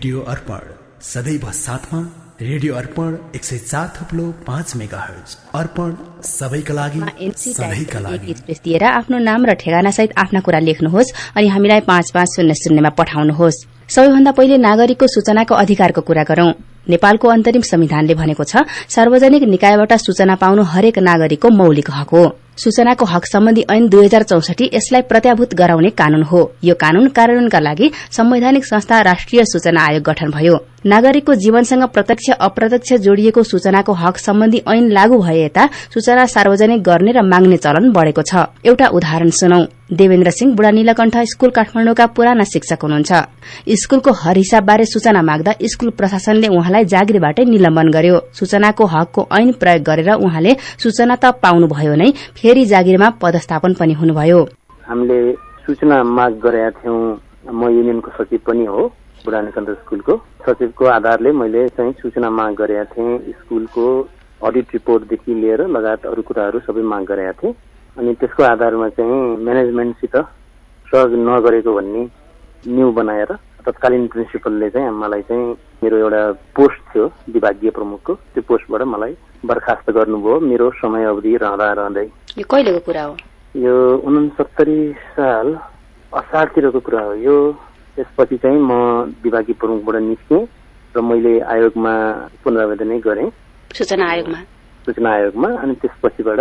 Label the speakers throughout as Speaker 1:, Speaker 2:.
Speaker 1: Radio अर्पण सदैव साथमा radio अर्पण एक सय चार थप्लो पाँच मेगा हर्ज अर्पण सबैका लागि
Speaker 2: दिएर आफ्नो नाम र ठेगाना सहित आफ्ना कुरा लेख्नुहोस् अनि हामीलाई पाँच पाँच शून्य शून्यमा पठाउनुहोस्। सबैभन्दा पहिले नागरिकको सूचनाको अधिकारको कुरा गरौं। नेपालको अन्तरिम संविधानले भनेको छ सार्वजनिक निकायबाट सूचना पाउनु हरेक नागरिकको मौलिक हक हो। सूचनाको हक सम्बन्धी ऐन दुई हजार चौसठी यसलाई प्रत्याभूत गराउने कानून हो। यो कानून कार्यान्वयनका लागि संवैधानिक संस्था राष्ट्रिय सूचना आयोग गठन भयो। नागरिकको जीवनसँग प्रत्यक्ष अप्रत्यक्ष जोडिएको सूचनाको हक सम्बन्धी ऐन लागू भए यता सूचना सार्वजनिक गर्ने र माग्ने चलन बढ़ेको छ। एउटा उदाहरण सुनौ। देवेन्द्र सिंह बुढा नीलकण्ठ स्कूल काठमाडौँका पुराना शिक्षक हुनुहुन्छ। स्कूलको हर हिसाबबारे सूचना माग्दा स्कूल प्रशासनले उहाँलाई जागिरबाटै निलम्बन गर्यो। सूचनाको हकको ऐन प्रयोग गरेर उहाँले सूचना त पाउनुभयो नै फेरि जागिरमा पदस्थापन पनि हुनुभयो।
Speaker 3: हामीले सूचना माग गरेका थियौँ। म युनियनको सचिव पनि हो। बुढा नीलकण्ठ स्कुलको। सचिवको आधारले मैले चाहिँ सूचना माग गरेका थिएँ। स्कुलको अडिट रिपोर्टदेखि लिएर लगायत अरू कुराहरू सबै माग गरेका थिएँ। अनि त्यसको आधारमा चाहिँ म्यानेजमेन्टसित सहयोग नगरेको भन्ने न्यु बनाएर तत्कालीन प्रिन्सिपलले चाहिँ मलाई चाहिँ मेरो एउटा पोस्ट थियो विभागीय प्रमुखको। त्यो पोस्टबाट मलाई बर्खास्त गर्नुभयो। मेरो समय अवधि रहँदा रहँदै।
Speaker 2: यो कहिलेको कुरा हो?
Speaker 3: यो उनसत्तरी साल असारतिरको कुरा हो। यो त्यसपछि चाहिँ म विभागीय प्रमुखबाट निस्केँ र मैले आयोगमा पुनरावेदनै गरेँ।
Speaker 2: सूचना आयोगमा?
Speaker 3: सूचना आयोगमा अनि त्यसपछिबाट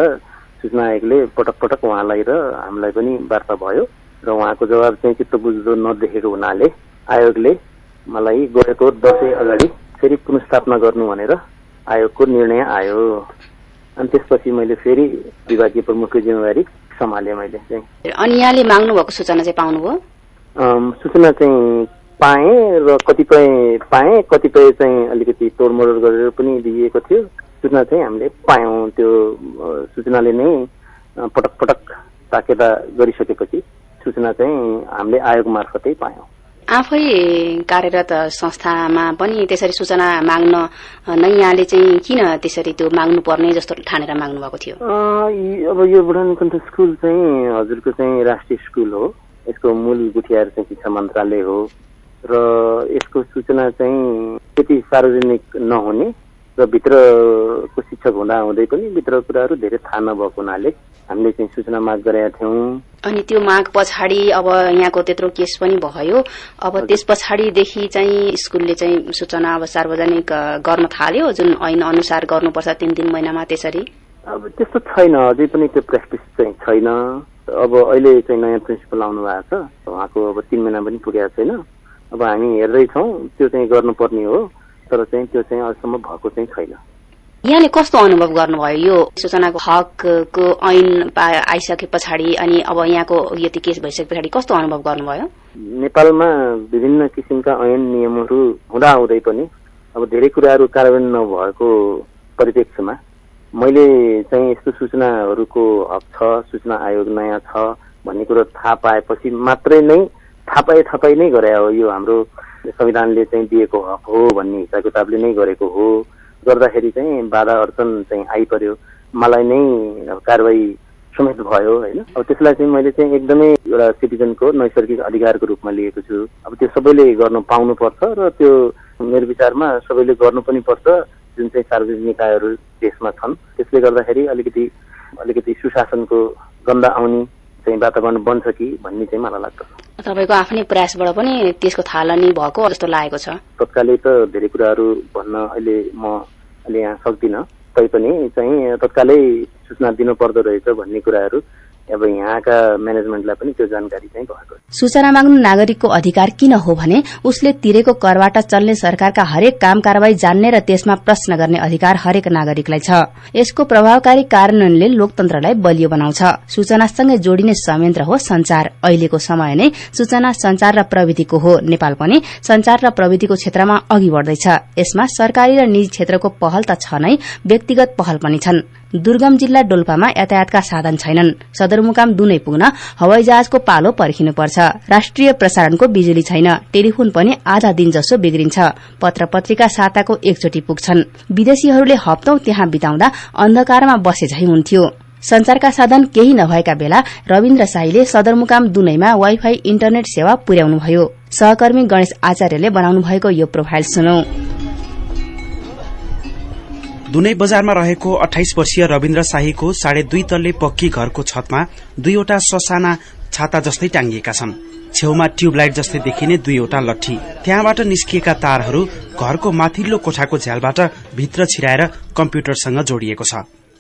Speaker 3: सूचना आयोगले पटक पटक उहाँलाई र हामीलाई पनि वार्ता भयो र उहाँको जवाब चाहिँ चित्त बुझ्दो नदेखेको हुनाले आयोगले मलाई गएको दसैँ अगाडि फेरि पुनस्थापना गर्नु भनेर आयोगको निर्णय आयो। अनि त्यसपछि मैले फेरि विभागीय प्रमुखको जिम्मेवारी सम्हालेँ मैले। चाहिँ
Speaker 2: अनि यहाँले माग्नु भएको सूचना चाहिँ पाउनुभयो?
Speaker 3: सूचना चाहिँ पाएँ र कतिपय पाएँ कतिपय चाहिँ अलिकति तोडमोड गरेर पनि दिइएको थियो। सूचना चाहिँ हामीले पायौँ त्यो सूचनाले नै पटक पटक ताकेता गरिसकेपछि सूचना चाहिँ हामीले आयोग मार्फतै पायौँ।
Speaker 2: आफै कार्यरत संस्थामा पनि त्यसरी सूचना माग्न नै यहाँले चाहिँ किन त्यसरी त्यो माग्नु पर्ने जस्तो ठानेर माग्नु भएको थियो
Speaker 3: अब यो बुढानकण्ठ स्कुल चाहिँ हजुरको चाहिँ राष्ट्रिय स्कुल हो। यसको मूल गुठियार चाहिँ शिक्षा मन्त्रालय हो। र यसको सूचना चाहिँ त्यति सार्वजनिक नहुने र भित्रको शिक्षक हुँदा हुँदै पनि भित्र कुराहरू धेरै थाहा नभएको हुनाले हामीले चाहिँ सूचना माग गरेका थियौँ।
Speaker 2: अनि त्यो माग पछाडि अब यहाँको त्यत्रो केस पनि भयो। अब त्यस पछाडिदेखि चाहिँ स्कुलले चाहिँ सूचना अब सार्वजनिक गर्न थाल्यो जुन ऐन अनुसार गर्नुपर्छ तिन तिन महिनामा त्यसरी?
Speaker 3: अब त्यस्तो छैन अझै पनि त्यो प्र्याक्टिस चाहिँ छैन। अब अहिले चाहिँ नयाँ प्रिन्सिपल आउनु भएको छ उहाँको अब तिन महिना पनि पुगेको छैन। अब हामी हेर्दैछौँ त्यो चाहिँ गर्नुपर्ने हो तर चाहिँ त्यो चाहिँ अहिलेसम्म भएको चाहिँ छैन।
Speaker 2: यहाँले कस्तो अनुभव गर्नुभयो? यो सूचनाको हकको ऐन आइसके पछाडि अनि अब यहाँको यति केस भइसके पछाडि कस्तो अनुभव गर्नुभयो?
Speaker 3: नेपालमा विभिन्न किसिमका ऐन नियमहरू हुँदा हुँदै पनि अब धेरै कुराहरू कार्यान्वयन नभएको परिप्रेक्ष्यमा मैले चाहिँ यस्तो सूचनाहरूको हक छ सूचना आयोग नयाँ छ भन्ने कुरो थाहा पाएपछि मात्रै नै थाहा पाइ नै गरे हो। यो हाम्रो संविधानले चाहिँ दिएको हक हो भन्ने हिसाब किताबले नै गरेको हो। गर्दाखेरि चाहिँ बाधा अडचन चाहिँ आइपऱ्यो। मलाई नै कारवाही समेत भयो होइन? अब त्यसलाई चाहिँ मैले चाहिँ एकदमै एउटा सिटिजनको नैसर्गिक अधिकारको रूपमा लिएको छु। अब त्यो सबैले गर्न पाउनुपर्छ र त्यो मेरो विचारमा सबैले गर्नु पनि पर्छ। जुन चाहिँ सार्वजनिक निकायहरू देशमा छन् त्यसले गर्दाखेरि अलिकति अलिकति सुशासनको गन्ध आउने चाहिँ वातावरण बन्छ कि भन्ने चाहिँ मलाई लाग्छ।
Speaker 2: तपाईँको आफ्नै प्रयासबाट पनि त्यसको थालनी भएको जस्तो लागेको छ?
Speaker 3: तत्कालै त धेरै कुराहरू भन्न अहिले म अहिले यहाँ सक्दिनँ। तैपनि चाहिँ तत्कालै सूचना दिनु पर्दो रहेछ भन्ने कुराहरू अब यहाँका म्यानेजमेन्टलाई पनि त्यो जानकारी चाहिँ भएको
Speaker 2: सूचना माग्नु नागरिकको अधिकार किन हो भने उसले तिरेको करबाट चल्ने सरकारका हरेक काम कारवाही जान्ने र त्यसमा प्रश्न गर्ने अधिकार हरेक नागरिकलाई छ। यसको प्रभावकारी कार्यान्वयनले लोकतन्त्रलाई बलियो बनाउँछ। सूचनासँगै जोडिने संयन्त्र हो संचार। अहिलेको समय नै सूचना संचार र प्रविधिको हो। नेपाल पनि संचार र प्रविधिको क्षेत्रमा अघि बढ़दैछ। यसमा सरकारी र निजी क्षेत्रको पहल त छ नै व्यक्तिगत पहल पनि छन्। दुर्गम जिल्ला डोल्पामा यातायातका साधन छैनन्। सदरमुकाम दुनै पुग्न हवाई जहाजको पालो पर्खिनुपर्छ। राष्ट्रिय प्रसारणको बिजुली छैन। टेलिफोन पनि आधा दिन जसो बिग्रिन्छ। पत्र पत्रिका साताको एकचोटि पुग्छन्। विदेशीहरूले हप्तौं त्यहाँ बिताउँदा अन्धकारमा बसे झै हुन्थ्यो। संचारका साधन केही नभएका बेला रविन्द्र शाहीले सदरमुकाम दुनैमा वाइफाई इन्टरनेट सेवा पुर्याउनुभयो। सहकर्मी गणेश आचार्यले बनाउनु भएको यो प्रोफाइल सुनौ।
Speaker 4: दुनै बजारमा रहेको अठाइस वर्षीय रविन्द्र शाहीको साढे दुई तल्ले पक्की घरको छतमा दुईवटा ससाना छाता जस्तै टाङ्गिएका छन्। छेउमा ट्युबलाइट जस्तै देखिने दुईवटा लट्ठी। त्यहाँबाट निस्किएका तारहरू घरको माथिल्लो कोठाको झ्यालबाट भित्र छिराएर कम्प्युटरसँग जोडिएको छ।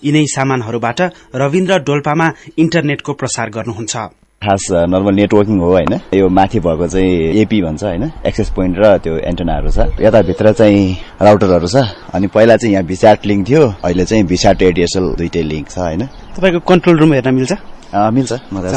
Speaker 4: यिनै सामानहरूबाट रविन्द्र डोल्पामा इन्टरनेटको प्रसार गर्नुहुन्छ।
Speaker 5: खास नर्मल नेटवर्किङ हो होइन। यो माथि भएको चाहिँ एपी भन्छ होइन एक्सेस पोइन्ट र त्यो एन्टेनाहरू छ। यताभित्र चाहिँ राउटरहरू छ। अनि पहिला चाहिँ यहाँ भिसाट लिङ्क थियो। अहिले चाहिँ भिसाट एडिएसएल दुइटै लिङ्क छ होइन।
Speaker 4: तपाईँको कन्ट्रोल रुम हेर्न मिल्छ?
Speaker 5: मिल्छ। मजा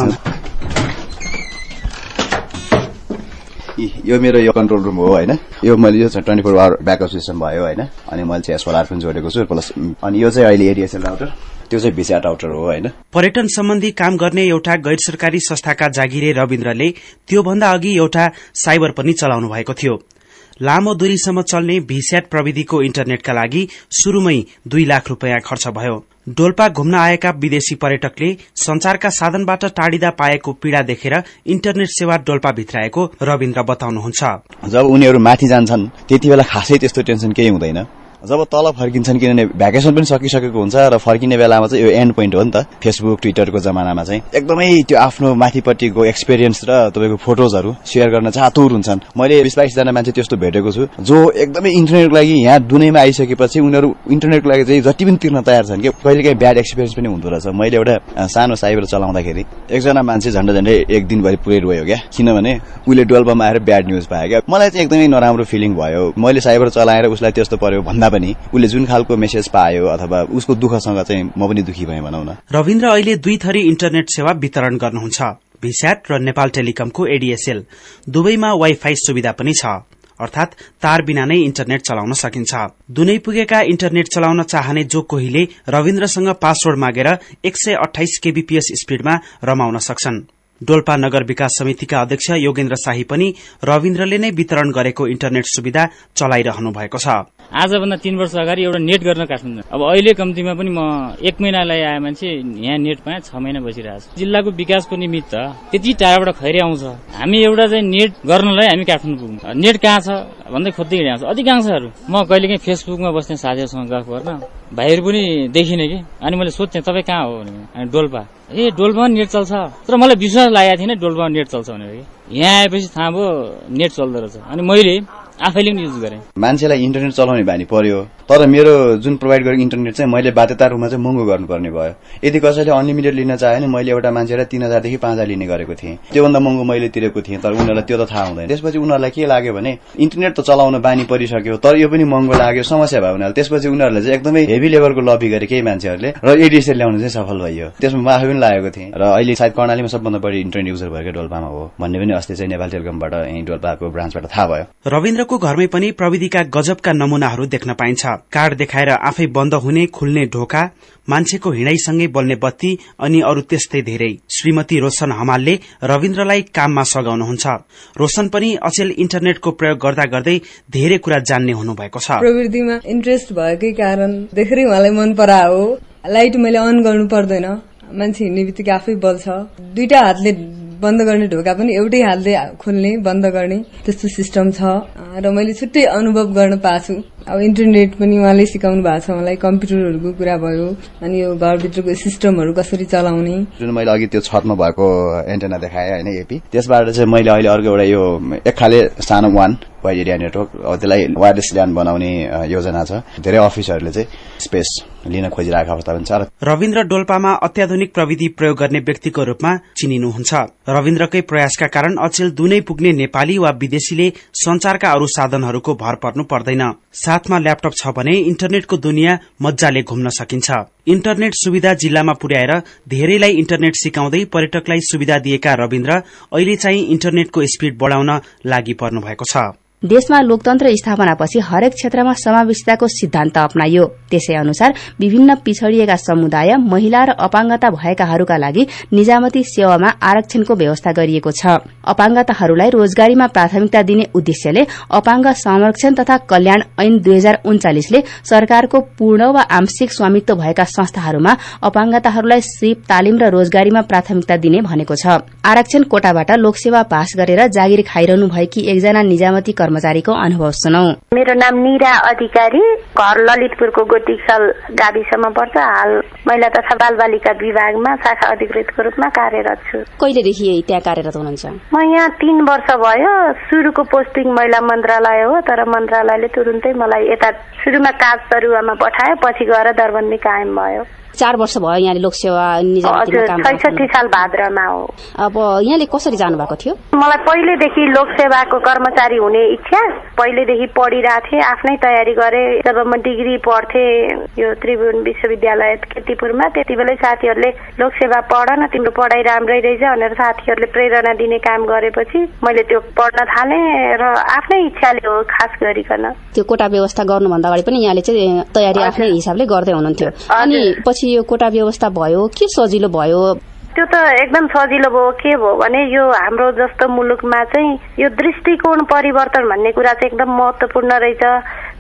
Speaker 5: यो मेरो यो कन्ट्रोल रुम हो होइन। यो मैले यो twenty four hour backup system भयो होइन। अनि मैले चाहिँ सोलर पनि जोडेको छु प्लस अनि यो चाहिँ अहिले एडिएसएल राउटर त्यो चाहिँ भिसाट राउटर हो होइन?
Speaker 4: पर्यटन सम्बन्धी काम गर्ने एउटा गैर सरकारी संस्थाका जागिरे रविन्द्रले त्योभन्दा अघि एउटा साइबर पनि चलाउनु भएको थियो। लामो दूरीसम्म चल्ने भिस्याट प्रविधिको इन्टरनेटका लागि शुरूमै दुई लाख रूपियाँ खर्च भयो। डोल्पा घुम्न आएका विदेशी पर्यटकले संचारका साधनबाट टाढिँदा पाएको पीड़ा देखेर इन्टरनेट सेवा डोल्पा भित्राएको रविन्द्र बताउनुहुन्छ।
Speaker 5: जब उनीहरू माथि जान्छन् त्यति बेला खासै त्यस्तो टेन्सन केही हुँदैन। जब तल फर्किन्छन् किनभने भ्याकेसन पनि सकिसकेको हुन्छ र फर्किने बेलामा चाहिँ यो एन्ड पोइन्ट हो नि त। फेसबुक ट्विटरको जमानामा चाहिँ। एकदमै त्यो आफ्नो माथिपट्टिको एक्सपिरियन्स र तपाईँको फोटोजहरू सेयर गर्न चातुर हुन्छन्। मैले बिस बाइसजना मान्छे त्यस्तो भेटेको छु जो एकदमै इन्टरनेटको लागि यहाँ दुनैमा आइसकेपछि उनीहरू इन्टरनेटको लागि चाहिँ जति पनि तिर्न तयार छन् कि कहिले काहीँ ब्याड एक्सपिरियन्स पनि हुँदो रहेछ। मैले एउटा सानो साइबर चलाउँदाखेरि एकजना मान्छे झन्डै झन्डै एक दिनभरि पुरै रोयो क्या। किनभने उसले डुवेल्भमा आएर ब्याड न्युज पायो क्या। मलाई चाहिँ एकदमै नराम्रो फिलिङ भयो। मैले साइबर चलाएर उसलाई त्यस्तो पर्यो भन्दा पनि उसले जुन खालको मेसेज पायो अथवा उसको दुःखसँग चाहिँ म पनि दुखी भएँ भनौँ न।
Speaker 4: रविन्द्र अहिले दुई थरी इन्टरनेट सेवा वितरण गर्नुहुन्छ भिस्याट र नेपाल टेलिकमको एडीएसएल दुवैमा वाइफाई सुविधा पनि छ अर्थात तार बिना नै इन्टरनेट चलाउन सकिन्छ। दुनै पुगेका इन्टरनेट चलाउन चाहने जो कोहीले रविन्द्रसँग पासवर्ड मागेर एक सय अठाइस केबीपीएस स्पीडमा रमाउन सक्छन्। डोल्पा नगर विकास समितिका अध्यक्ष योगेन्द्र शाही पनि रविन्द्रले नै वितरण गरेको इन्टरनेट सुविधा चलाइरहनु भएको छ।
Speaker 6: आजभन्दा तीन वर्ष अगाडि एउटा नेट गर्न काठमाडौँ अब अहिले कम्तीमा पनि म एक महिनालाई आए मान्छे यहाँ नेट पाएँ छ महिना बसिरहेको छु। जिल्लाको विकासको निमित्त त्यति टाढाबाट खैरे आउँछ। हामी एउटा चाहिँ नेट गर्नलाई हामी काठमाडौँ पुग्छौँ नेट कहाँ छ भन्दै खोज्दै हिँडेको अधिकांशहरू म कहिलेकाहीँ फेसबुकमा बस्ने साथीहरूसँग गफ गर्न भाइहरू पनि देखिने कि। अनि मैले सोध्थेँ तपाईँ कहाँ हो? भने डोल्पा ए डोल्पामा नेट चल्छ। तर मलाई विश्वास लागेको थिएन डोल्पामा नेट चल्छ भनेर कि। यहाँ आएपछि थाहा भयो नेट चल्दो रहेछ। अनि मैले आफैले पनि युज गरेँ।
Speaker 5: मान्छेलाई इन्टरनेट चलाउने बानी पर्यो। तर मेरो जुन प्रोभाइड गरेको इन्टरनेट चाहिँ मैले बाध्यता रूपमा चाहिँ महँगो गर्नुपर्ने भयो। यदि कसैले अनलिमिटेड लिन चाह्यो भने मैले एउटा मान्छेलाई तीन हजारदेखि पाँच हजार लिने गरेको थिएँ। त्योभन्दा महँगो मैले तिरेको थिएँ तर उनीहरूलाई त्यो त थाहा हुँदैन। त्यसपछि उनीहरूलाई के लाग्यो भने इन्टरनेट त चलाउन बानी परिसक्यो तर यो पनि महँगो लाग्यो समस्या भयो उनीहरूले त्यसपछि उनीहरूले चाहिँ एकदमै हेभी लेभलको लबी गरे केही मान्छेहरूले र एडिएसएल ल्याउनु चाहिँ सफल भयो त्यसमा म आफै पनि लागेको थिएँ। र अहिले सायद कर्णालीमा सबभन्दा बढी इन्टरनेट युजर भएको डोल्पामा हो भन्ने पनि अस्ति चाहिँ नेपाल टेलिकमबाट यहीँ डोल्पाको ब्रान्चबाट थाहा भयो।
Speaker 4: रविन्द्रको घरमै पनि प्रविधिका गजबका नमूनाहरू देख्न पाइन्छ। कार्ड देखाएर आफै बन्द हुने खुल्ने ढोका मान्छेको हिँडाइसँगै बल्ने बत्ती अनि अरू त्यस्तै धेरै। श्रीमती रोशन हमालले रविन्द्रलाई काममा सघाउनुहुन्छ। रोशन पनि अचेल इन्टरनेटको प्रयोग गर्दा गर्दै धेरै कुरा जान्ने हुनुभएको छ।
Speaker 7: प्रविधिमा इन्ट्रेस्ट भएकै कारण देखेरै उहाँलाई मन परायो लाइट मैले अन गर्नु पर्दैन। मान्छे हिँड्ने बित्तिकै आफै बल्छ। दुईटा हातले बन्द गर्ने ढोका पनि एउटै हातले खोल्ने बन्द गर्ने त्यस्तो सिस्टम छ। र मैले छुट्टै अनुभव गर्न पाएको अब इन्टरनेट पनि उहाँले सिकाउनु भएको छ। मलाई कम्प्युटरहरूको कुरा भयो अनि यो घरभित्रको सिस्टमहरू कसरी चलाउने।
Speaker 5: जुन मैले अघि त्यो छतमा भएको एन्टेना देखाएँ होइन एपी त्यसबाट चाहिँ मैले अहिले अर्को एउटा यो एक खाले सानो वान वाइड एरिया नेटवर्क त्यसलाई वायरलेस ल्यान बनाउने योजना छ। धेरै अफिसहरूले चाहिँ स्पेस लिन खोजिरहेको अवस्था पनि छ
Speaker 4: रविन्द्र डोल्पामा अत्याधुनिक प्रविधि प्रयोग गर्ने व्यक्तिको रूपमा चिनिनुहुन्छ। रविन्द्रकै प्रयासका कारण अचेल दुनै पुग्ने नेपाली वा विदेशीले संचारका अरू साधनहरूको भर पर्नु पर्दैन। साथमा ल्यापटप छ भने इन्टरनेटको दुनियाँ मजाले घुम्न सकिन्छ। इन्टरनेट सुविधा जिल्लामा पुर्याएर धेरैलाई इन्टरनेट सिकाउँदै पर्यटकलाई सुविधा दिएका रविन्द्र अहिले चाहिँ इन्टरनेटको स्पीड बढ़ाउन लागि पर्नु भएको छ।
Speaker 2: देशमा लोकतन्त्र स्थापनापछि हरेक क्षेत्रमा समावेशिताको सिद्धान्त अप्नाइयो। त्यसै अनुसार विभिन्न पिछड़िएका समुदाय महिला र अपाङ्गता भएकाहरूका लागि निजामती सेवामा आरक्षणको व्यवस्था गरिएको छ। अपाङ्गताहरूलाई रोजगारीमा प्राथमिकता दिने उद्देश्यले अपाङ्ग संरक्षण तथा कल्याण ऐन दुई हजार उन्चालिसले सरकारको पूर्ण वा आंशिक स्वामित्व भएका संस्थाहरूमा अपाङ्गताहरूलाई सिप तालिम र रोजगारीमा प्राथमिकता दिने भनेको छ। आरक्षण कोटाबाट लोकसेवा पास गरेर जागिर खाइरहनु भएकी एकजना निजामती कर्मचारीको अनुभव सुनौ।
Speaker 8: मेरो नाम निरा अधिकारी। घर ललितपुरको गोटिसल गाविसमा पर्छ। हाल महिला तथा बाल बालिका विभागमा शाखा अधिकृतको रूपमा कार्यरत छु।
Speaker 2: कहिलेदेखि त्यहाँ कार्यरत हुनुहुन्छ?
Speaker 8: म यहाँ तीन वर्ष भयो। सुरुको पोस्टिङ महिला मन्त्रालय हो तर मन्त्रालयले तुरुन्तै मलाई यता सुरुमा काज सरुवामा पठायो पछि गएर दरबन्दी कायम भयो।
Speaker 2: चार वर्ष भयो यहाँले लोकसेवा
Speaker 8: छैसठी साल भाद्रमा हो।
Speaker 2: अब यहाँले कसरी जानु भएको थियो?
Speaker 8: मलाई पहिलेदेखि लोकसेवाको कर्मचारी हुने इच्छा पहिलेदेखि पढिरहेको थिएँ आफ्नै तयारी गरेँ। जब म डिग्री पढ्थेँ यो त्रिभुवन विश्वविद्यालय केतिपुरमा त्यति बेलै साथीहरूले लोकसेवा पढ न तिम्रो पढाइ राम्रै रहेछ भनेर साथीहरूले प्रेरणा दिने काम गरेपछि मैले त्यो पढ्न थालेँ र आफ्नै इच्छाले हो खास गरिकन।
Speaker 2: त्यो कोटा व्यवस्था गर्नुभन्दा अगाडि पनि यहाँले चाहिँ तयारी आफ्नै हिसाबले गर्दै हुनुहुन्थ्यो। अनि पछि यो कोटा व्यवस्था भयो के सजिलो भयो?
Speaker 8: त्यो त एकदम सजिलो भयो। के भयो भने यो हाम्रो जस्तो मुलुकमा चाहिँ यो दृष्टिकोण परिवर्तन भन्ने कुरा चाहिँ एकदम महत्वपूर्ण रहेछ।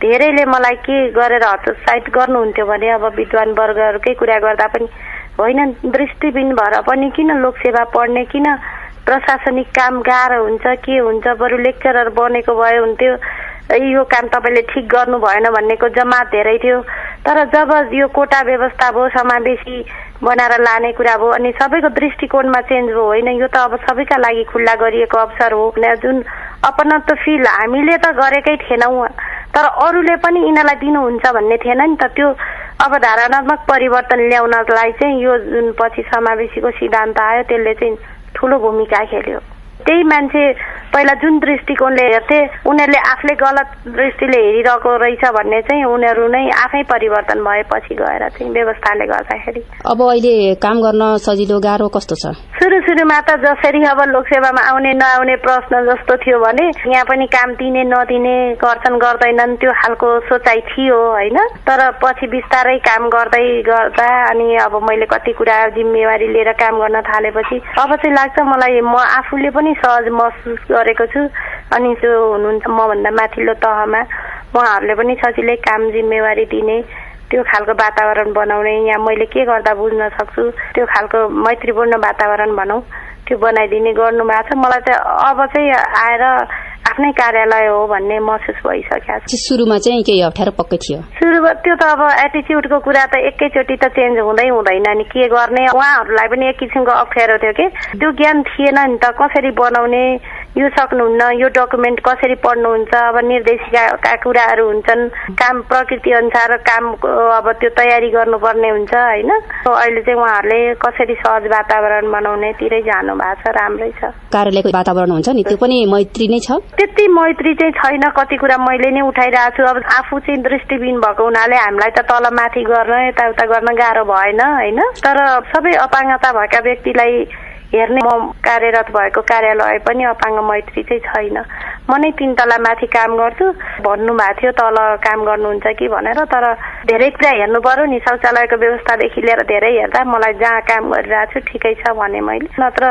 Speaker 8: धेरैले मलाई के गरेर हतोत्साहित गर्नुहुन्थ्यो भने अब विद्वान वर्गहरूकै कुरा गर्दा पनि होइन दृष्टिबिन भएर पनि किन लोकसेवा पढ्ने किन प्रशासनिक काम गाह्रो हुन्छ के हुन्छ? बरु लेक्चरर बनेको भए हुन्थ्यो। यो काम तपाईँले ठिक गर्नु भएन भन्नेको जमात धेरै थियो। तर जब यो कोटा व्यवस्था भयो समावेशी बनाएर लाने कुरा भयो अनि सबैको दृष्टिकोणमा चेन्ज भयो होइन यो त अब सबैका लागि खुल्ला गरिएको अवसर हो जुन अपनत्व फिल हामीले त गरेकै थिएनौँ। तर अरूले पनि यिनीहरूलाई दिनुहुन्छ भन्ने थिएन नि त। त्यो अवधारणात्मक परिवर्तन ल्याउनलाई चाहिँ यो जुन पछि समावेशीको सिद्धान्त आयो त्यसले चाहिँ ठुलो भूमिका खेल्यो। त्यही मान्छे पहिला जुन दृष्टिकोणले हेर्थे उनीहरूले आफूले गलत दृष्टिले हेरिरहेको रहेछ भन्ने चाहिँ उनीहरू नै आफै परिवर्तन भएपछि गएर चाहिँ व्यवस्थाले गर्दाखेरि।
Speaker 2: अब अहिले काम गर्न सजिलो गाह्रो कस्तो छ?
Speaker 8: सुरु सुरुमा त जसरी अब लोकसेवामा आउने नआउने प्रश्न जस्तो थियो भने यहाँ पनि काम दिने नदिने गर्छन् गर्दैनन् त्यो खालको सोचाइ थियो होइन। तर पछि बिस्तारै काम गर्दै गर्दा अनि अब मैले कति कुरा जिम्मेवारी लिएर काम गर्न थालेपछि अब चाहिँ लाग्छ मलाई म आफूले पनि सहज महसुस गरेको छु। अनि त्यो हुनुहुन्छ मभन्दा माथिल्लो तहमा। उहाँहरूले पनि सजिलै काम जिम्मेवारी दिने त्यो खालको वातावरण बनाउने। यहाँ मैले के गर्दा बुझ्न सक्छु? त्यो खालको मैत्रीपूर्ण वातावरण भनौँ त्यो बनाइदिने गर्नुभएको छ। मलाई चाहिँ अब चाहिँ आएर आफ्नै कार्यालय हो भन्ने महसुस भइसकेको छ।
Speaker 2: सुरुमा चाहिँ केही अप्ठ्यारो पक्कै थियो?
Speaker 8: सुरुमा त्यो त अब एटिच्युडको कुरा त एकैचोटि त चेन्ज हुँदै हुँदैन नि। के गर्ने? उहाँहरूलाई पनि एक किसिमको अप्ठ्यारो थियो कि। त्यो ज्ञान थिएन नि त कसरी बनाउने? यो सक्नुहुन्न यो डकुमेन्ट कसरी पढ्नुहुन्छ अब निर्देशिकाका कुराहरू हुन्छन् काम प्रकृति अनुसार कामको अब त्यो तयारी गर्नुपर्ने हुन्छ होइन? अहिले चाहिँ उहाँहरूले कसरी सहज वातावरण बनाउनेतिरै जानु भएको छ राम्रै छ।
Speaker 2: कार्यालयको वातावरण हुन्छ नि त्यो पनि मैत्री नै छ?
Speaker 8: त्यति मैत्री चाहिँ छैन कति कुरा मैले नै उठाइरहेको छु अब आफू चाहिँ दृष्टिबिन भएको हुनाले हामीलाई त तल माथि गर्न यताउता गर्न गाह्रो भएन होइन? तर सबै अपाङ्गता भएका व्यक्तिलाई हेर्ने म कार्यरत भएको कार्यालय पनि अपाङ्ग मैत्री चाहिँ छैन। म नै तिन तला माथि काम गर्छु। भन्नुभएको थियो तल काम गर्नुहुन्छ कि भनेर तर धेरै कुरा हेर्नु पर्यो नि। शौचालयको व्यवस्थादेखि लिएर धेरै हेर्दा मलाई जहाँ काम गरिरहेको छु ठिकै छ भने मैले। नत्र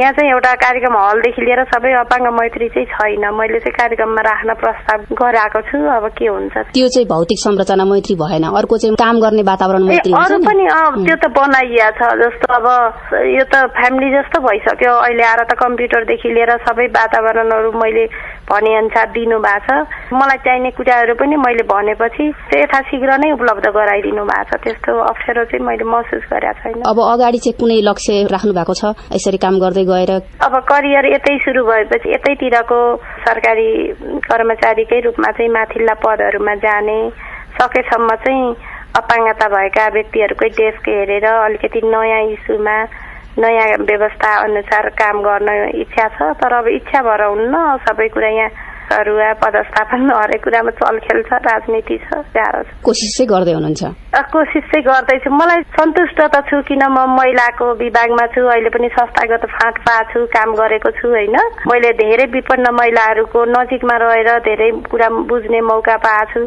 Speaker 8: यहाँ चाहिँ एउटा कार्यक्रम हलदेखि लिएर सबै अपाङ्ग मैत्री चाहिँ छैन। मैले चाहिँ कार्यक्रममा राख्न प्रस्ताव गराएको छु। अब के हुन्छ?
Speaker 2: त्यो चाहिँ भौतिक संरचना मैत्री भएन। अर्को चाहिँ काम गर्ने वातावरण मैत्री
Speaker 8: अरू पनि त्यो त बनाइया छ जस्तो। अब यो त फ्यामिली जस्तो भइसक्यो। अहिले आएर त कम्प्युटरदेखि लिएर सबै वातावरणहरू मैले भने अनुसार दिनु भएको छ। मलाई चाहिने कुराहरू पनि मैले भनेपछि यथाशीघ्र नै उपलब्ध गराइदिनु भएको छ। त्यस्तो अप्ठ्यारो चाहिँ मैले महसुस गरेको छैन।
Speaker 2: अब अगाडि चाहिँ कुनै लक्ष्य राख्नु भएको छ? यसरी काम गर्दै गएर
Speaker 8: अब करियर यतै सुरु भएपछि यतैतिरको सरकारी कर्मचारीकै रूपमा चाहिँ माथिल्ला पदहरूमा जाने सकेसम्म चाहिँ अपाङ्गता भएका व्यक्तिहरूकै डेस्क हेरेर अलिकति नयाँ इस्युमा नयाँ व्यवस्था अनुसार काम गर्न इच्छा छ तर अब इच्छा भएर हुन्न। सबै कुरा यहाँ सरुवा पदस्थापन हरेक कुरामा चलखेल छ राजनीति छ गाह्रो छ।
Speaker 2: कोसिस चाहिँ गर्दै हुनुहुन्छ?
Speaker 8: कोसिस चाहिँ गर्दैछु। मलाई सन्तुष्ट त छु किन म महिलाको विभागमा छु अहिले पनि संस्थागत फाँट पाएको छु काम गरेको छु होइन? मैले धेरै विपन्न महिलाहरूको नजिकमा रहेर धेरै कुरा बुझ्ने मौका पाएको छु।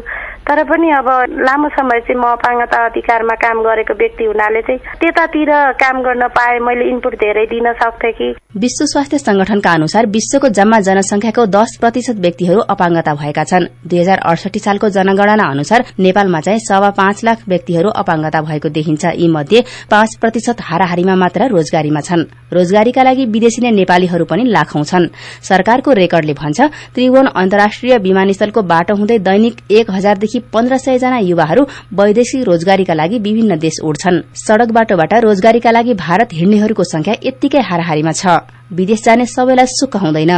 Speaker 8: तर पनि अब लामो समय चाहिँ म अपाङ्गता अधिकारमा काम गरेको व्यक्ति हुनाले चाहिँ त्यतातिर काम गर्न पाए मैले इनपुट धेरै दिन सक्थेँ कि
Speaker 2: विश्व स्वास्थ्य संगठनका अनुसार विश्वको जम्मा जनसंख्याको दश प्रतिशत व्यक्तिहरू अपाङ्गता भएका छन्। दुई हजार अडसठी सालको जनगणना अनुसार नेपालमा चाहिँ सवा पाँच लाख व्यक्तिहरू अपाङ्गता भएको देखिन्छ। यी मध्ये पाँच प्रतिशत हाराहारीमा मात्र रोजगारीमा छन्। रोजगारीका लागि विदेशी नेपालीहरू पनि लाखौं छन्। सरकारको रेकर्डले भन्छ त्रिभुवन अन्तर्राष्ट्रिय विमानस्थलको बाटो हुँदै दैनिक एक हजारदेखि पन्ध्र सय जना युवाहरू वैदेशिक रोजगारीका लागि विभिन्न देश उड्छन् सड़क बाटोबाट रोजगारीका लागि भारत हिँड्नेहरूको संख्या यत्तिकै हाराहारीमा छ। विदेश जाने सबैलाई सुख हुँदैन।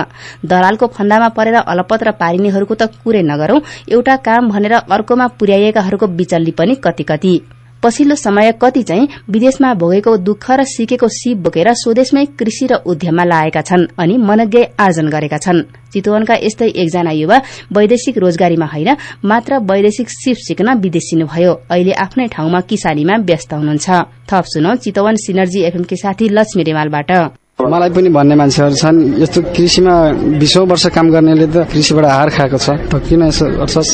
Speaker 2: दलालको फन्दामा परेर अलपत्र पारिनेहरूको त कुरै नगरौं। एउटा काम भनेर अर्कोमा पुर्याइएकाहरूको बिचल्ली पनि कति कति पछिल्लो समय कति चाहिँ विदेशमा भोगेको दुःख र सिकेको सिप बोकेर स्वदेशमै कृषि र उद्यममा लागेका छन् अनि मनज्ञ आर्जन गरेका छन्। चितवनका यस्तै एकजना युवा वैदेशिक रोजगारीमा होइन मात्र वैदेशिक सिप सिक्न विदेशिनुभयो। अहिले आफ्नै ठाउँमा किसानीमा व्यस्त हुनुहुन्छ। थप सुनौ चितवन सिनर्जी एफएमकी साथी लक्ष्मी रिमालबाट
Speaker 9: मलाई पनि भन्ने मान्छेहरू छन् यस्तो कृषिमा बिसौँ वर्ष काम गर्नेले त कृषिबाट हार खाएको छ किन यसो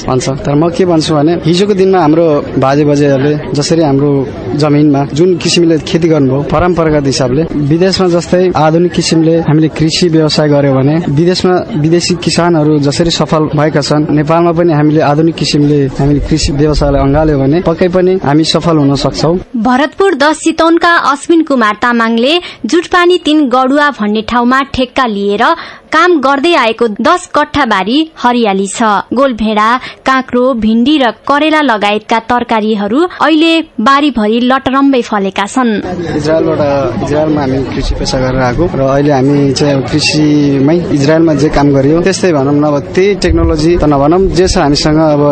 Speaker 9: भन्छ। तर म के भन्छु भने हिजोको दिनमा हाम्रो बाजे बजेहरूले जसरी हाम्रो जमिनमा जुन किसिमले खेती गर्नुभयो परम्परागत हिसाबले विदेशमा जस्तै आधुनिक किसिमले हामीले कृषि व्यवसाय गर्यो भने विदेशमा विदेशी किसानहरू जसरी सफल भएका छन् नेपालमा पनि हामीले आधुनिक किसिमले हामीले कृषि व्यवसायलाई अँगाल्यो भने पक्कै पनि हामी सफल हुन सक्छौं।
Speaker 10: भरतपुर दश चितौनका अश्विन कुमार तामाङले जुटपानी तीन गडुवा भन्ने ठाउँमा ठेक्का लिएर काम गर्दै आएको दश कट्ठा बारी हरियाली छ। गोलभेडा काँक्रो भिण्डी र करेला लगायतका तरकारीहरू अहिले बारीभरि लटरम्बै फलेका छन्।
Speaker 9: इजरायलबाट इजरायलमा हामी कृषि पेसा गरेर आएको। र अहिले हामी चाहिँ कृषिमै इजरायलमा जे काम गरियो त्यस्तै भनौँ न अब त्यही टेक्नोलोजी त नभनौँ जे छ हामीसँग अब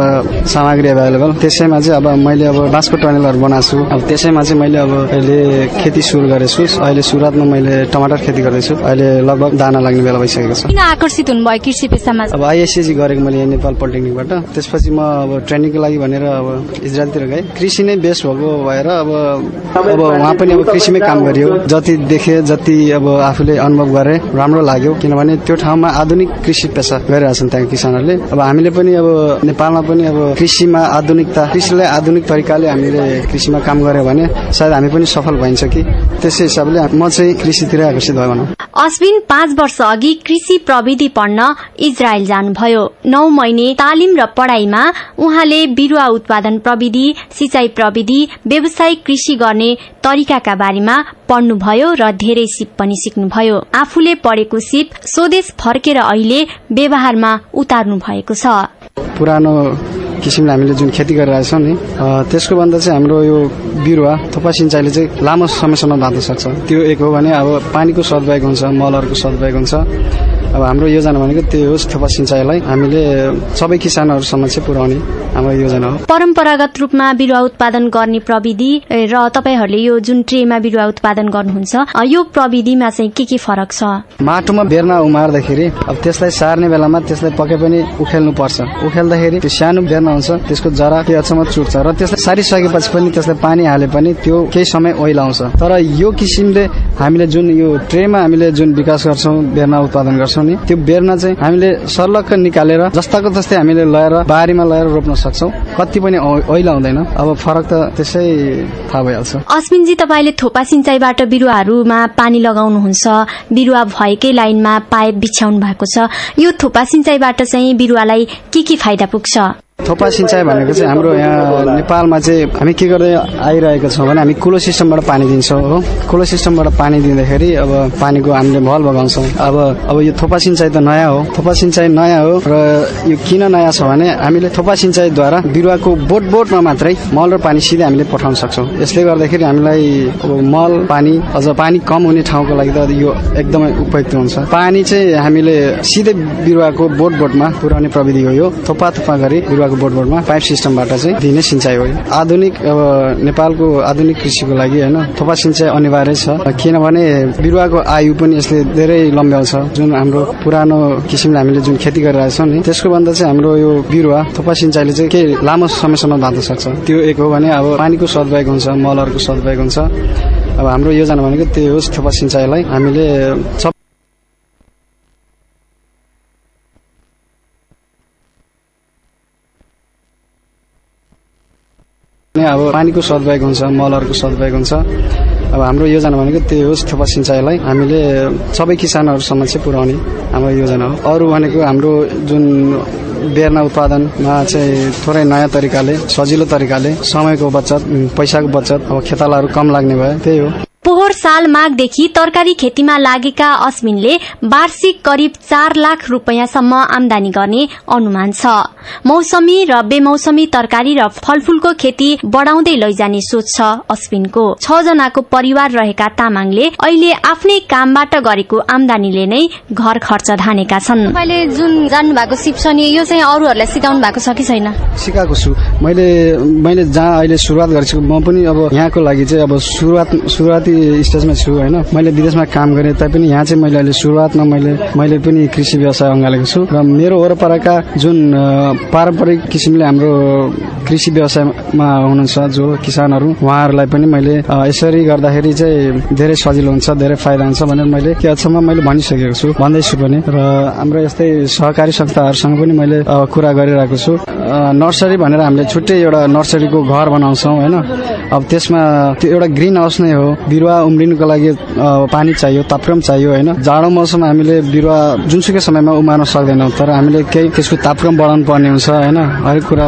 Speaker 9: सामग्री एभाइलेबल त्यसैमा चाहिँ अब मैले अब बाँसको टनेलहरू बनाएको छु। अब त्यसैमा चाहिँ मैले अब अहिले खेती सुरु गरेछु। अहिले सुरुवातमा मैले टमाटर खेती गर्दैछु। अहिले लगभग दाना लाग्ने बेला भइसकेको छ
Speaker 10: किन आकर्षित हुनुभयो कृषि पेसामा?
Speaker 9: अब आइएससी गरेको मैले नेपाल पोलिटेक्निकबाट। त्यसपछि म अब ट्रेनिङको लागि भनेर अब इजरायलतिर गएँ। कृषि नै बेस्ट भएको भएर अब अब उहाँ पनि अब कृषिमै काम गरियो। जति देखे जति अब आफूले अनुभव गरे राम्रो लाग्यो। किनभने त्यो ठाउँमा आधुनिक कृषि पेसा गरिरहेछन् त्यहाँ किसानहरूले। अब हामीले पनि अब नेपालमा पनि अब कृषिमा आधुनिकता कृषिलाई आधुनिक तरिकाले हामीले कृषिमा काम गर्यो भने सायद हामी पनि सफल भइन्छ कि? त्यसै हिसाबले म चाहिँ कृषितिर आकर्षित भयो भनौँ।
Speaker 10: अश्विन पाँच वर्ष अघि कृषि प्रविधि पढ्न इजरायल जानुभयो। नौ महिने तालिम र पढ़ाईमा उहाँले बिरूवा उत्पादन प्रविधि सिंचाई प्रविधि व्यावसायिक कृषि गर्ने तरिकाका बारेमा पढ्नुभयो र धेरै सिप पनि सिक्नुभयो। आफूले पढेको सिप स्वदेश फर्केर अहिले व्यवहारमा उतार्नु भएको छ।
Speaker 9: पुरानो किसिमले हामीले जुन खेती गरिरहेछौँ नि त्यसको भन्दा चाहिँ हाम्रो यो बिरुवा थोपा सिँचाइले चाहिँ लामो समयसम्म बाँच्न सक्छ त्यो एक हो भने अब पानीको सदुपयोग हुन्छ मलहरूको सदुपयोग हुन्छ। अब हाम्रो योजना भनेको त्यही हो थोपा सिँचाइलाई हामीले सबै किसानहरूसम्म चाहिँ पुर्याउने हाम्रो योजना हो।
Speaker 10: परम्परागत रूपमा बिरुवा उत्पादन गर्ने प्रविधि र तपाईँहरूले यो जुन ट्रेमा बिरुवा उत्पादन गर्नुहुन्छ यो प्रविधिमा चाहिँ के के फरक छ?
Speaker 9: माटोमा बेर्ना उमार्दाखेरि अब त्यसलाई सार्ने बेलामा त्यसलाई पक्कै पनि उखेल्नु पर्छ उखेल्दाखेरि सानो बेर्ना हुन्छ त्यसको जरा के अचम्म चुट्छ र त्यसलाई सारिसकेपछि पनि त्यसलाई पानी हाले पनि त्यो केही समय ओइलाउँछ तर यो किसिमले हामीले जुन यो ट्रेमा हामीले जुन विकास गर्छौँ बेर्ना उत्पादन गर्छौँ नि त्यो बेर्ना चाहिँ हामीले सर्लक्क निकालेर जस्ताको तस्तै हामीले लगाएर बारीमा लगाएर रोप्न सक्छौँ। कति पनि ओइ- ओइलाउँदैन अब फरक त त्यसै थाहा भइहाल्छ।
Speaker 10: अश्विनजी तपाईँले थोपा सिंचाइबाट बिरुवाहरूमा पानी लगाउनुहुन्छ। बिरुवा भएकै लाइनमा पाइप बिछ्याउनु भएको छ। यो थोपा सिंचाइबाट चाहिँ बिरुवालाई के के फाइदा पुग्छ?
Speaker 9: थोपा सिँचाइ भनेको चाहिँ हाम्रो यहाँ नेपालमा चाहिँ हामी के गर्दै आइरहेको छौँ भने हामी कुलो सिस्टमबाट पानी दिन्छौँ हो। कुलो सिस्टमबाट पानी दिँदाखेरि अब पानीको हामीले भल बगाउँछौँ। अब अब यो थोपा सिँचाइ त नयाँ हो। थोपा सिँचाइ नयाँ हो र यो किन नयाँ छ भने हामीले थोपा सिँचाइद्वारा बिरुवाको बोट बोटमा मात्रै मल र पानी सिधै हामीले पठाउन सक्छौँ। यसले गर्दाखेरि हामीलाई अब मल पानी अझ पानी कम हुने ठाउँको लागि त यो एकदमै उपयुक्त हुन्छ। पानी चाहिँ हामीले सिधै बिरुवाको बोट बोटमा पुर्याउने प्रविधि हो यो। थोपा थोपा गरी बिरुवाको बोटबोटमा पाइप सिस्टमबाट चाहिँ दिने सिंचाइ हो आधुनिक अब नेपालको आधुनिक कृषिको लागि होइन थोपा सिंचाइ अनिवार्य छ। किनभने बिरुवाको आयु पनि यसले धेरै लम्ब्याउँछ जुन हाम्रो पुरानो किसिमले हामीले जुन खेती गरिरहेछौँ नि त्यसको भन्दा चाहिँ हाम्रो यो बिरुवा थोपा सिंचाइले चाहिँ केही लामो समयसम्म बाँच्न सक्छ। त्यो एक हो भने अब पानीको सदुपयोग हुन्छ मलहरूको सदुपयोग हुन्छ। अब हाम्रो योजना भनेको त्यही होस् थोपा सिंचाइलाई हामीले अब पानीको सदुपयोग हुन्छ मलहरूको सदुपयोग हुन्छ। अब हाम्रो योजना भनेको त्यही होस् थोपा सिंचाइलाई। हामीले सबै किसानहरूसम्म चाहिँ पुर्याउने हाम्रो योजना हो। अरू भनेको हाम्रो जुन बेर्ना उत्पादनमा चाहिँ थोरै नयाँ तरिकाले सजिलो तरिकाले समयको बचत पैसाको बचत अब खेतालाहरू कम लाग्ने भयो त्यही हो।
Speaker 10: पोहोर साल माघदेखि तरकारी खेतीमा लागेका अश्विनले वार्षिक करिब चार लाख रूपियाँसम्म आमदानी गर्ने अनुमान छ। मौसमी र बेमौसमी तरकारी र फलफूलको खेती बढ़ाउँदै लैजाने सोच छ अश्विनको छ जनाको परिवार रहेका तामाङले अहिले आफ्नै कामबाट गरेको आमदानीले नै घर खर्च धानेका छन्।
Speaker 11: तपाईँले जुन जान्नु भएको सिप छ नि यो चाहिँ अरूहरूलाई सिकाउनु भएको छ कि छैन?
Speaker 9: सिकाएको छु। मैले मैले जहाँ अहिले सुरुवात गरेको छु म पनि अब यहाँको लागि चाहिँ अब सुरुवात सुरुवाती स्टेजमा छु होइन। मैले विदेशमा काम गरेँ तैपनि यहाँ चाहिँ मैले अहिले सुरुवातमा मैले मैले पनि कृषि व्यवसाय अँगालेको छु। र मेरो वरपरका जुन पारम्परिक किसिमले हाम्रो कृषि व्यवसायमा हुनुहुन्छ जो किसानहरू उहाँहरूलाई पनि मैले यसरी गर्दाखेरि चाहिँ धेरै सजिलो हुन्छ धेरै फाइदा हुन्छ भनेर मैले केसम्म मैले भनिसकेको छु भन्दैछु पनि। र हाम्रो यस्तै सहकारी संस्थाहरूसँग पनि मैले कुरा गरिरहेको छु। नर्सरी भनेर हामीले छुट्टै एउटा नर्सरीको घर बनाउँछौँ होइन। अब त्यसमा त्यो एउटा ग्रिन हाउस नै हो बिरुवा उम्रिनुको लागि पानी चाहियो तापक्रम चाहियो होइन? जाडो मौसम हामीले बिरुवा जुनसुकै समयमा उमार्न सक्दैनौँ तर हामीले केही त्यसको तापक्रम बढाउनु पर्ने हुन्छ होइन? हरेक कुरा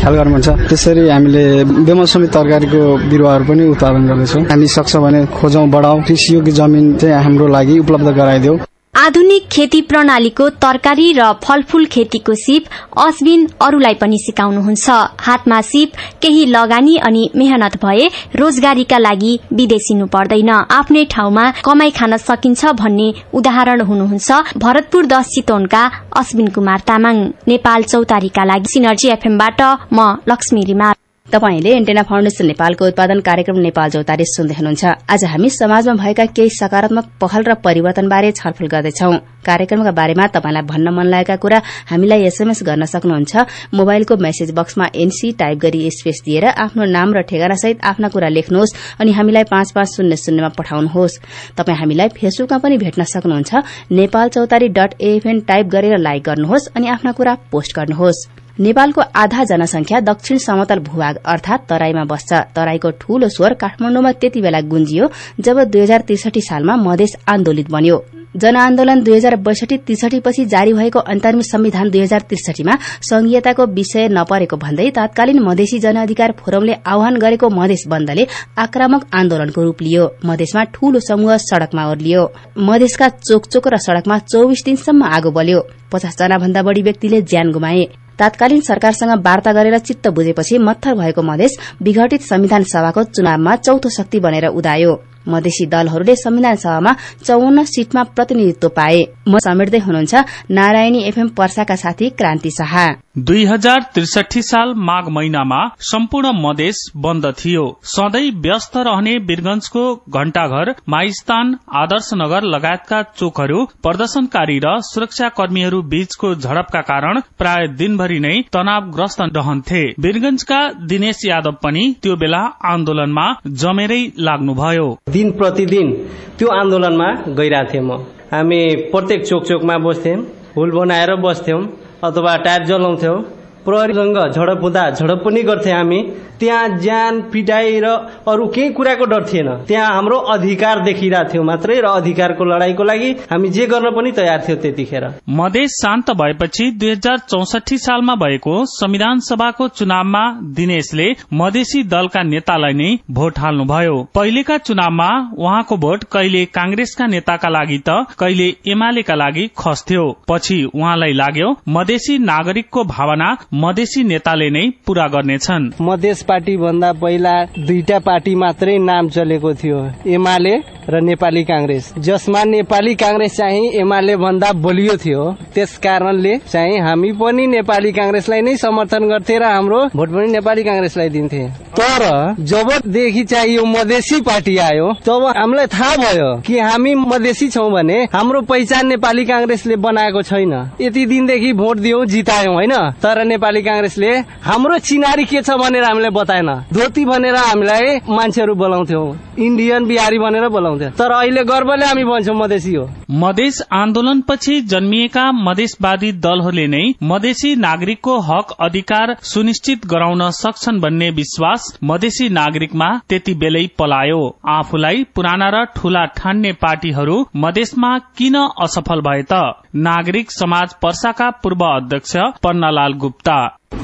Speaker 9: ख्याल गर्नुपर्छ त्यसरी हामीले बेमौसमी तरकारीको बिरुवाहरू पनि उत्पादन गर्दैछौँ। हामी सक्छ भने खोजौँ बढाउँ। कृषियोग्य जमिन चाहिँ हाम्रो लागि उपलब्ध गराइदेऊ।
Speaker 10: आधुनिक खेती प्रणालीको तरकारी र फलफूल खेतीको सिप अश्विन अरूलाई पनि सिकाउनुहुन्छ। हातमा सिप केही लगानी अनि मेहनत भए रोजगारीका लागि विदेशिनु पर्दैन। आफ्नै ठाउँमा कमाई खान सकिन्छ भन्ने उदाहरण हुनुहुन्छ भरतपुर दश चितवनका अश्विन कुमार तामाङ। नेपाल चौतारीका लागि सिनर्जी एफएमबाट म लक्ष्मी रिमाल।
Speaker 2: तपाईँले एन्टेना फाउन्डेशन नेपालको उत्पादन कार्यक्रम नेपाल चौतारी सुन्दै हुनुहुन्छ। आज हामी समाजमा भएका केही सकारात्मक पहल र परिवर्तनबारे छलफल गर्दैछौ। कार्यक्रमका बारेमा तपाईँलाई भन्न मन लागेका कुरा हामीलाई एसएमएस गर्न सक्नुहुन्छ। मोबाइलको मेसेज बक्समा एनसी टाइप गरी स्पेस दिएर आफ्नो नाम र ठेगाना सहित आफ्ना कुरा लेख्नुहोस् अनि हामीलाई पाँच पाँच शून्य शून्यमा पठाउनुहोस्। तपाईँ हामीलाई फेसबुकमा पनि भेट्न सक्नुहुन्छ। Nepal Chautari dot AFN type गरेर लाइक गर्नुहोस् अनि आफ्ना कुरा पोस्ट गर्नुहोस्। नेपालको आधा जनसंख्या दक्षिण समतल भूभाग अर्थात तराईमा बस्छ। तराईको ठूलो स्वर काठमाण्डुमा त्यति बेला गुन्जियो जब दुई हजार त्रिसठी सालमा मधेस आन्दोलित बन्यो। जनआन्दोलन दुई हजार बैसठी त्रिसठी पछि जारी भएको अन्तर्म संविधान दुई हजार त्रिसठीमा संघीयताको विषय नपरेको भन्दै तत्कालीन मधेसी जनअधिकार फोरमले आह्वान गरेको मधेस बन्दले आक्रामक आन्दोलनको रूप लियो। मधेसमा ठूलो समूह सड़कमा ओर्लियो। मधेसका चोकचोक र सड़कमा चौविस दिनसम्म आगो बल्यो। पचास जना भन्दा बढ़ी व्यक्तिले ज्यान गुमाए। तात्कालीन सरकारसँग वार्ता गरेर चित्त बुझेपछि मत्थर भएको मधेस विघटित संविधान सभाको चुनावमा चौथो शक्ति बनेर उदायो। मधेसी दलहरूले संविधान सभामा चौवन्न सीटमा प्रतिनिधित्व पाए। समेट्दै हुनुहुन्छ नारायणी एफएम पर्साका साथी क्रान्ति शाह।
Speaker 12: दुई हजार त्रिसठी साल माघ महिनामा सम्पूर्ण मधेस बन्द थियो। सधैँ व्यस्त रहने वीरगंजको घण्टाघर माइस्तान आदर्श नगर लगायतका चोकहरू प्रदर्शनकारी र सुरक्षा कर्मीहरू बीचको झडपका कारण प्राय दिनभरि नै तनावग्रस्त रहन्थे। वीरगंजका दिनेश यादव पनि त्यो बेला आन्दोलनमा जमेरै लाग्नुभयो।
Speaker 13: दिन प्रतिदिन त्यो आन्दोलनमा गइरहेको म। हामी प्रत्येक चोक चोकमा बस्थ्यौँ हुल बनाएर बस्थ्यौँ। अथवा टायर जलाउँथ्यौँ प्रहरीसँग झडप हुँदा झडप पनि गर्थ्यौँ हामी त्यहाँ ज्यान पिटाई र अरू केही कुराको डर थिएन। त्यहाँ हाम्रो अधिकार देखिरहेको थियो मात्रै र अधिकारको लडाईको लागि हामी जे गर्न पनि तयार थियो त्यतिखेर।
Speaker 12: मधेस शान्त भएपछि दुई सालमा भएको संविधान सभाको चुनावमा दिनेशले मधेसी दलका नेतालाई नै भोट हाल्नुभयो। पहिलेका चुनावमा उहाँको भोट कहिले कांग्रेसका नेताका लागि त कहिले एमालेका लागि खस्थ्यो। पछि उहाँलाई लाग्यो मधेसी नागरिकको भावना मधेसी नेताले नै पूरा गर्नेछन्।
Speaker 13: मधेस पार्टी भन्दा पहिला दुईटा पार्टी मात्रै नाम चलेको थियो एमाले र नेपाली काङ्ग्रेस। जसमा नेपाली काङ्ग्रेस चाहिँ एमाले भन्दा बलियो थियो त्यस कारणले चाहिँ हामी पनि नेपाली काङ्ग्रेसलाई नै समर्थन गर्थे र हाम्रो भोट पनि नेपाली काङ्ग्रेसलाई दिन्थे। तर जबदेखि चाहिँ यो मधेसी पार्टी आयो तब हामीलाई थाहा भयो कि हामी मधेसी छौँ भने हाम्रो पहिचान नेपाली काङ्ग्रेसले बनाएको छैन। यति दिनदेखि भोट दियौँ जितायौँ होइन? तर काङ्ग्रेसले हाम्रो चिनारी के छ भनेर हामीलाई बताएन। धोती भनेर हामीलाई मान्छेहरू बोलाउँथ्यौ। इन्डियन बिहारी भनेर बोलाउँथ्यो। तर अहिले गर्वले हामी भन्छौँ मधेसी हो।
Speaker 12: मधेस आन्दोलनपछि जन्मिएका मधेसवादी दलहरूले नै मधेसी नागरिकको हक अधिकार सुनिश्चित गराउन सक्छन् भन्ने विश्वास मधेसी नागरिकमा त्यति बेलै पलायो। आफूलाई पुराना र ठूला ठान्ने पार्टीहरू मधेसमा किन असफल भए त? नागरिक समाज पर्साका पूर्व अध्यक्ष पन्नालाल गुप्ता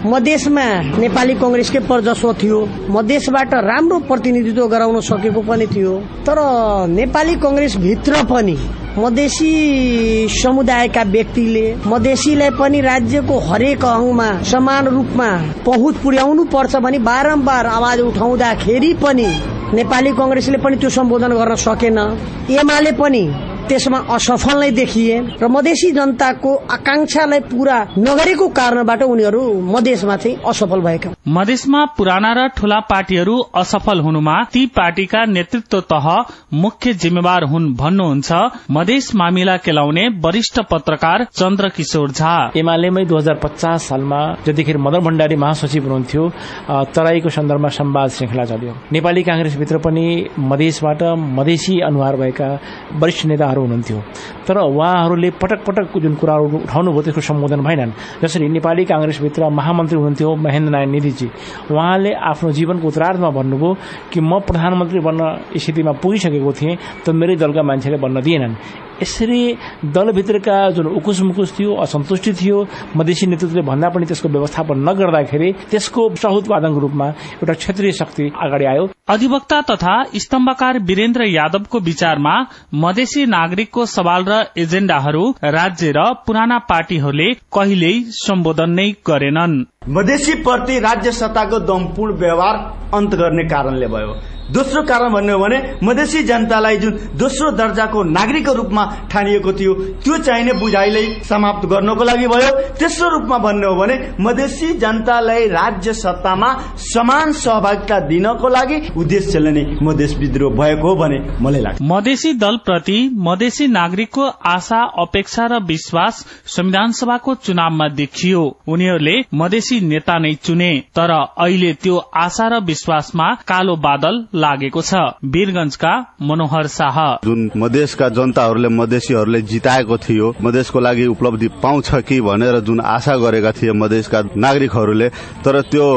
Speaker 14: मधेसमा नेपाली कंग्रेसकै पर्जस्व थियो। मधेसबाट राम्रो प्रतिनिधित्व गराउन सकेको पनि थियो। तर नेपाली कंग्रेस भित्र पनि मधेसी समुदायका व्यक्तिले मधेसीलाई पनि राज्यको हरेक अङ्गमा समान रूपमा पहुँच पुर्याउनु पर्छ भनी बारम्बार आवाज उठाउँदाखेरि पनि नेपाली कंग्रेसले पनि त्यो सम्बोधन गर्न सकेन। एमाले पनि त्यसमा असफल नै देखिए र मधेसी जनताको आकांक्षालाई पूरा नगरेको कारणबाट उनीहरू मधेसमा चाहिँ असफल भएका
Speaker 12: मधेसमा पुराना र ठूला पार्टीहरू असफल हुनुमा ती पार्टीका नेतृत्व तह मुख्य जिम्मेवार हुन् भन्नुहुन्छ मधेस मामिला केलाउने वरिष्ठ पत्रकार चन्द्र किशोर झा।
Speaker 15: एमालेमै दुई हजार पचास सालमा जतिखेर मदन भण्डारी महासचिव हुनुहुन्थ्यो तराईको सन्दर्भमा संवाद श्रृंखला चल्यो नेपाली कांग्रेसभित्र पनि मधेसबाट मधेसी अनुहार भएका वरिष्ठ नेताहरू हुनुहुन्थ्यो। तर उहाँहरूले पटक पटक जुन कुराहरू उठाउनुभयो त्यसको सम्बोधन भएनन्। जसरी नेपाली काङ्ग्रेसभित्र महामन्त्री हुनुहुन्थ्यो महेन्द्र नारायण उहाँले आफ्नो जीवनको उत्तरार्धमा भन्नुभयो कि म प्रधानमन्त्री बन्न स्थितिमा पुगिसकेको थिएँ त मेरै दलका मान्छेले बन्न दिएनन्। यसरी दलभित्रका जुन उकुस मुकुस थियो असन्तुष्टि थियो मधेसी नेतृत्वले भन्दा पनि त्यसको व्यवस्थापन नगर्दाखेरि त्यसको सहुत्पादनको रूपमा एउटा क्षेत्रीय शक्ति अगाडि आयो।
Speaker 12: अधिवक्ता तथा स्तम्भकार वीरेन्द्र यादवको विचारमा मधेसी नागरिकको सवाल र एजेण्डाहरू राज्य र पुराना पार्टीहरूले कहिल्यै सम्बोधन नै गरेनन्।
Speaker 16: मधेसी प्रति राज्य सत्ताको दमपूर्ण व्यवहार अन्त गर्ने कारणले भयो। दोस्रो कारण भन्ने हो भने मधेसी जनतालाई जुन दोस्रो दर्जाको नागरिकको रूपमा ठानिएको थियो त्यो चाहिने बुझाइले समाप्त गर्नको लागि भयो। तेस्रो रूपमा भन्ने हो भने मधेसी जनतालाई राज्य सत्तामा समान सहभागिता दिनको लागि उद्देश्यले नै मधेस विद्रोह भएको हो भने मलाई लाग्छ।
Speaker 12: मधेसी दलप्रति मधेसी नागरिकको आशा अपेक्षा र विश्वास संविधान सभाको चुनावमा देखियो। उनीहरूले मधेसी नेता नै चुने तर अहिले त्यो आशा र विश्वासमा कालो बादल लागेको छ। वीरगंजका मनोहर शाह।
Speaker 17: जुन मधेसका जनताहरूले मधेसीहरूले जिताएको थियो मधेसको लागि उपलब्धि पाउँछ कि भनेर जुन आशा गरेका थिए मधेसका नागरिकहरूले तर त्यो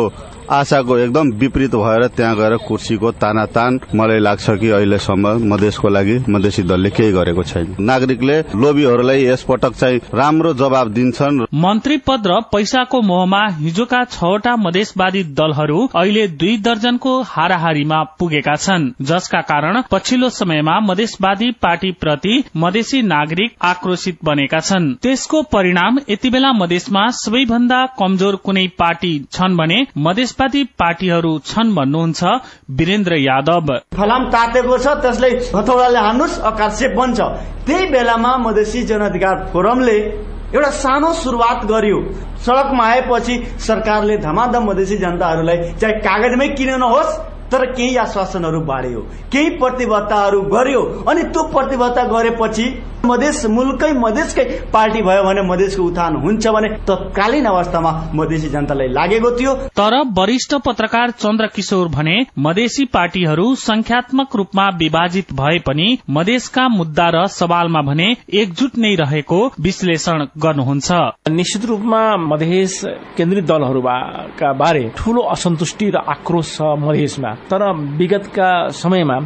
Speaker 17: आशाको एकदम विपरीत भएर त्यहाँ गएर कुर्सीको तानातान मलाई लाग्छ कि अहिलेसम्म मधेसको लागि मधेसी दलले केही गरेको छैन। नागरिकले लोभीहरूलाई यसपटक चाहिँ राम्रो जवाब दिन्छन्।
Speaker 12: मन्त्री पद र पैसाको मोहमा हिजोका छवटा मधेसवादी दलहरू अहिले दुई दर्जनको हाराहारीमा पुगेका छन्। जसका कारण पछिल्लो समयमा मधेसवादी पार्टी प्रति मधेसी नागरिक आक्रोशित बनेका छन्। त्यसको परिणाम यति बेला मधेसमा सबैभन्दा कमजोर कुनै पार्टी छन् भने मधेस समाजवादी पार्टीहरू छन् भन्नुहुन्छ वीरेन्द्र यादव।
Speaker 16: फलाम तातेको छ त्यसलाई हथौडाले हान्नुहोस् अकाशेप बन्छ। त्यही बेलामा मधेसी जनअधिकार फोरमले एउटा सानो शुरूआत गर्यो। सड़कमा आएपछि सरकारले धमाधम मधेसी जनताहरूलाई चाहे कागजमै किन नहोस् तर केही आश्वासनहरू बाँड्यो केही प्रतिबद्धताहरू गर्यो अनि त्यो प्रतिबद्धता गरेपछि मधेस मुलुकै मधेसकै पार्टी भयो भने मधेसको उत्थान हुन्छ भने तत्कालीन अवस्थामा मधेसी जनतालाई लागेको थियो।
Speaker 12: तर वरिष्ठ पत्रकार चन्द्र किशोर भने मधेसी पार्टीहरू संख्यात्मक रूपमा विभाजित भए पनि मधेसका मुद्दा र सवालमा भने एकजुट नै रहेको विश्लेषण गर्नुहुन्छ।
Speaker 15: निश्चित रूपमा मधेस केन्द्रित दलहरूका बारे ठूलो असन्तुष्टि र आक्रोश छ मधेसमा। तर विगतका समयमा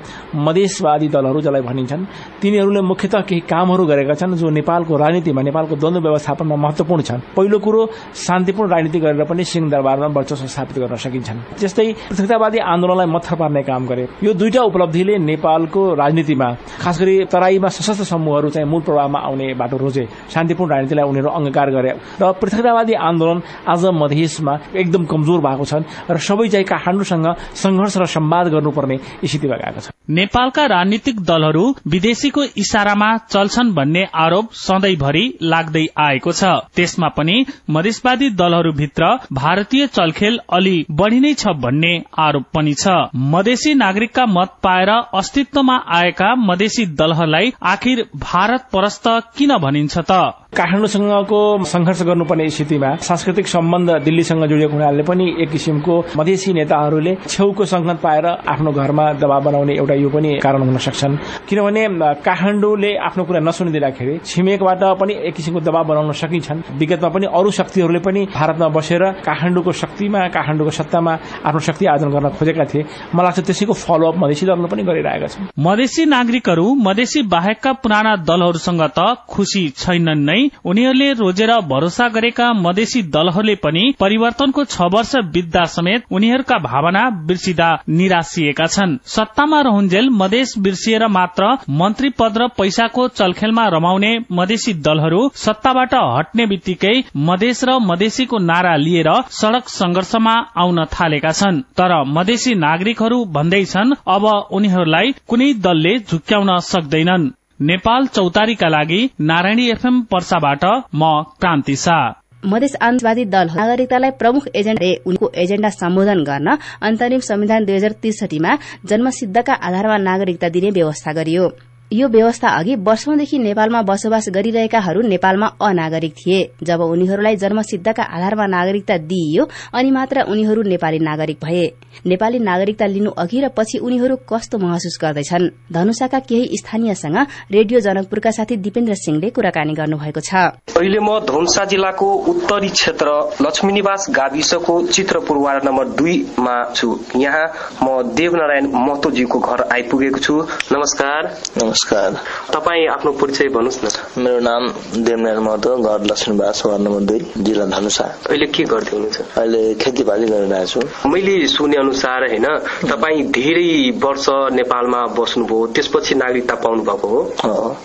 Speaker 15: मधेसवादी दलहरू जसलाई भनिन्छन् तिनीहरूले मुख्यतः केही काम कामहरू गरेका छन् जो नेपालको राजनीतिमा नेपालको द्वन्द्व व्यवस्थापनमा महत्वपूर्ण छन्। पहिलो कुरो शान्तिपूर्ण राजनीति गरेर पनि सिंहदरबारमा वर्चस्व स्थापित गर्न सकिन्छन्। त्यस्तै पृथकतावादी आन्दोलनलाई मत्थर पार्ने काम गरे। यो दुईटा उपलब्धिले नेपालको राजनीतिमा खास तराईमा सशस्त्र समूहहरू चाहिँ मूल प्रभावमा आउने बाटो रोजे। शान्तिपूर्ण राजनीतिलाई उनीहरू अंगीकार गरे। र पृथकतावादी आन्दोलन आज मधेसमा एकदम कमजोर भएको छन् र सबै चाहिँ काठमाडौँसँग संघर्ष र सम्वाद गर्नुपर्ने स्थितिमा गएको छ।
Speaker 12: नेपालका राजनीतिक दलहरू विदेशीको इशारामा चल्छन् भन्ने आरोप सधैँभरि लाग्दै आएको छ। त्यसमा पनि मधेसवादी दलहरूभित्र भारतीय चलखेल अलि बढ़ी नै छ भन्ने आरोप पनि छ। मधेसी नागरिकका मत पाएर अस्तित्वमा आएका मधेसी दलहरूलाई आखिर भारत परस्त किन भनिन्छ त?
Speaker 15: काठमाडौँसँगको संघर्ष गर्नुपर्ने स्थितिमा सांस्कृतिक सम्बन्ध दिल्लीसँग जोडिएको हुनाले पनि एक किसिमको मधेसी नेताहरूले छेउको संगत पाएर आफ्नो घरमा दबाव बनाउने एउटा यो पनि कारण हुन सक्छन्। किनभने काठमाडौँले आफ्नो कुरा नसुनिदिँदाखेरि छिमेकबाट पनि एक किसिमको दबाव बनाउन सकिन्छन्। विगतमा पनि अरू शक्तिहरूले पनि भारतमा बसेर काठमाडौँको शक्तिमा काठमाडौँको सत्तामा आफ्नो शक्ति आर्जन गर्न खोजेका थिए। मलाई लाग्छ त्यसैको फलोअप मधेसी दलले पनि गरिरहेका छन्।
Speaker 12: मधेसी नागरिकहरू मधेसी बाहेकका पुराना दलहरूसँग त खुशी छैनन् नै। उनीहरूले रोजेर भरोसा गरेका मधेसी दलहरूले पनि परिवर्तनको छ वर्ष बित्दा समेत उनीहरूका भावना बिर्सिदा निराशिएका छन्। सत्तामा रहन्जेल मधेस बिर्सिएर मात्र मन्त्री पद र पैसाको चलखेलमा रमाउने मधेसी दलहरू सत्ताबाट हट्ने बित्तिकै मधेस र मधेसीको नारा लिएर सड़क संघर्षमा आउन थालेका छन्। तर मधेसी नागरिकहरू भन्दैछन् अब उनीहरूलाई कुनै दलले झुक्क्याउन सक्दैनन्। नेपाल चौतारीका लागि नारायणी एफएम पर्साबाट म क्रान्ति शाह
Speaker 2: मधेस आन्दोलनवादी दल नागरिकतालाई प्रमुख एजेन्डा उनको एजेण्डा सम्बोधन गर्न अन्तरिम संविधान दुई हजार त्रिसठीमा जन्मसिद्धका आधारमा नागरिकता दिने व्यवस्था गरियो। यो व्यवस्था अघि वर्षौंदेखि नेपालमा बसोबास गरिरहेकाहरू नेपालमा अनागरिक थिए। जब उनीहरूलाई जन्मसिद्धका आधारमा नागरिकता दिइयो अनि मात्र उनीहरू नेपाली नागरिक भए। नेपाली नागरिकता लिनु अघि र पछि उनीहरू कस्तो महसुस गर्दैछन्? धनुषाका केही स्थानीयसँग रेडियो जनकपुरका साथी दिपेन्द्र सिंहले कुराकानी गर्नुभएको छ।
Speaker 18: अहिले म धनुषा जिल्लाको उत्तरी क्षेत्र लक्ष्मीनिवास गाविसको चित्रपुर वार्ड नम्बर दुईमा छु। यहाँ म देवनारायण महतोजीको घर आइपुगेको छु। नमस्कार।
Speaker 19: नमस्कार।
Speaker 18: तपाईँ आफ्नो परिचय भन्नुहोस्
Speaker 19: न। मेरो नाम देवनारायण महतो घर लक्ष्मीवास वार्ड नम्बर दुई जिल्ला धनुषा।
Speaker 18: अहिले के गर्दै हुनुहुन्छ?
Speaker 19: अहिले खेतीबाली गरिरहेको छु।
Speaker 18: मैले सुने अनुसार होइन तपाईँ धेरै वर्ष नेपालमा बस्नुभयो त्यसपछि नागरिकता पाउनु भएको हो।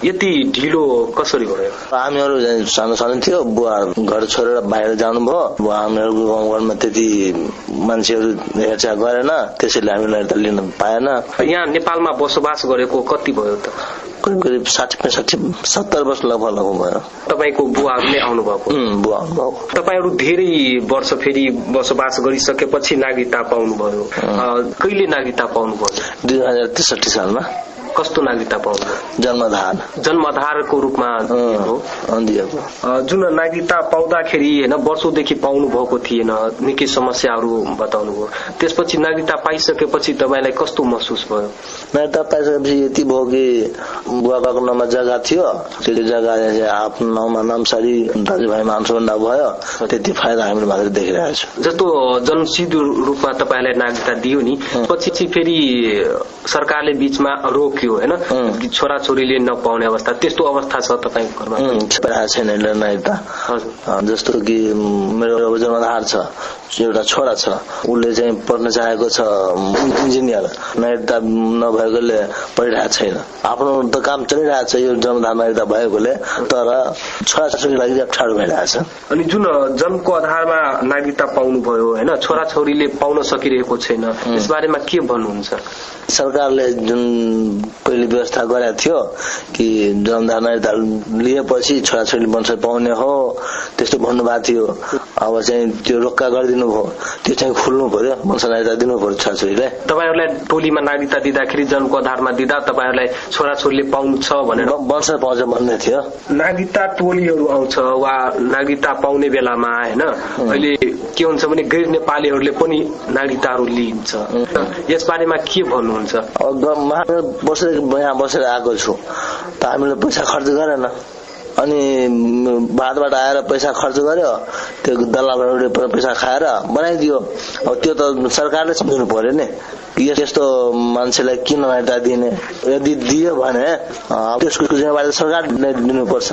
Speaker 18: यति ढिलो कसरी भयो?
Speaker 19: हामीहरू सानो सानो थियो बुवा घर छोडेर बाहिर जानुभयो। बुवा हामीहरूको गाउँघरमा त्यति मान्छेहरू हेरचाह गरेन त्यसैले हामी नागरिकता लिन पाएन।
Speaker 18: यहाँ नेपालमा बसोबास गरेको कति भयो त?
Speaker 19: करिब करिब साठी पैँसाठी सत्तर वर्ष लगभग लगभग भयो।
Speaker 18: तपाईँको बुवाहरूले आउनुभएको?
Speaker 19: बुवा आउनुभएको।
Speaker 18: तपाईँहरू धेरै वर्ष फेरि बसोबास गरिसकेपछि नागरिकता पाउनुभयो। कहिले नागरिकता पाउनुभयो?
Speaker 19: दुई हजार त्रिसठी सालमा।
Speaker 18: कस्तो नागरिकता पाउनु
Speaker 19: जन्मधार
Speaker 18: जन्मधारको रूपमा जुन नागरिकता पाउँदाखेरि होइन वर्षौंदेखि पाउनु भएको थिएन निकै समस्याहरू बताउनु भयो त्यसपछि नागरिकता पाइसकेपछि तपाईँलाई कस्तो महसुस भयो?
Speaker 19: नागरिकता पाइसकेपछि यति भयो कि बुवाबाको नाममा जग्गा थियो। त्यो जग्गा आफ्नो नाउँमा नामसारी दाजुभाइ मान्छेभन्दा भयो। त्यति फाइदा हामीले मात्र देखिरहेको छु।
Speaker 18: जस्तो जनसिद्ध रूपमा तपाईँलाई नागरिकता दियो नि पछि फेरि सरकारले बीचमा रोक्यो होइन? छोरा छोरीले नपाउने अवस्था त्यस्तो अवस्था छ तपाईँको घरमा।
Speaker 19: छैन जस्तो कि मेरो जन्मधार छ एउटा छोरा छ उसले चाहिँ पढ्न चाहेको छ इन्जिनियर। नागरिकता नभएकोले पढिरहेको छैन। आफ्नो त काम चलिरहेको छ यो जन्मधार नागरिकता भएकोले तर छोरा छोरीको लागि अप्ठ्यारो भइरहेको छ।
Speaker 18: अनि जुन जन्मको आधारमा नागरिकता पाउनुभयो होइन? छोरा छोरीले पाउन सकिरहेको छैन यस बारेमा के भन्नुहुन्छ?
Speaker 19: सरकारले जुन पहिले व्यवस्था गरेको थियो कि जन्मधार नागरिकता लिएपछि छोराछोरी वंश पाउने हो त्यस्तो भन्नुभएको थियो। अब चाहिँ त्यो रोक्का गरिदिनु भयो त्यो चाहिँ खुल्नु पर्यो नागरिकता दिनु पर्यो छोराछोरीलाई
Speaker 18: तपाईँहरूलाई टोलीमा नागरिकता दिँदाखेरि जन्मको आधारमा दिँदा तपाईँहरूलाई छोराछोरीले पाउनु छ भनेर
Speaker 19: वंश पाउँछ भन्ने थियो।
Speaker 18: नागरिकता टोलीहरू आउँछ वा नागरिकता पाउने बेलामा होइन? अहिले के हुन्छ भने गैर नेपालीहरूले पनि नागरिकताहरू लिइन्छ यस बारेमा के भन्नुहुन्छ?
Speaker 19: बसेर यहाँ बसेर आएको छु। त हामीले पैसा खर्च गरेन। अनि भातबाट आएर पैसा खर्च गर्यो त्यो दलालहरूले पैसा खाएर बनाइदियो। अब त्यो त सरकारले सम्झिनु पर्यो नि। यस्तो मान्छेलाई किन नागरिकता दिने? यदि दियो भने त्यसको जिम्मेवारी सरकारले दिनुपर्छ।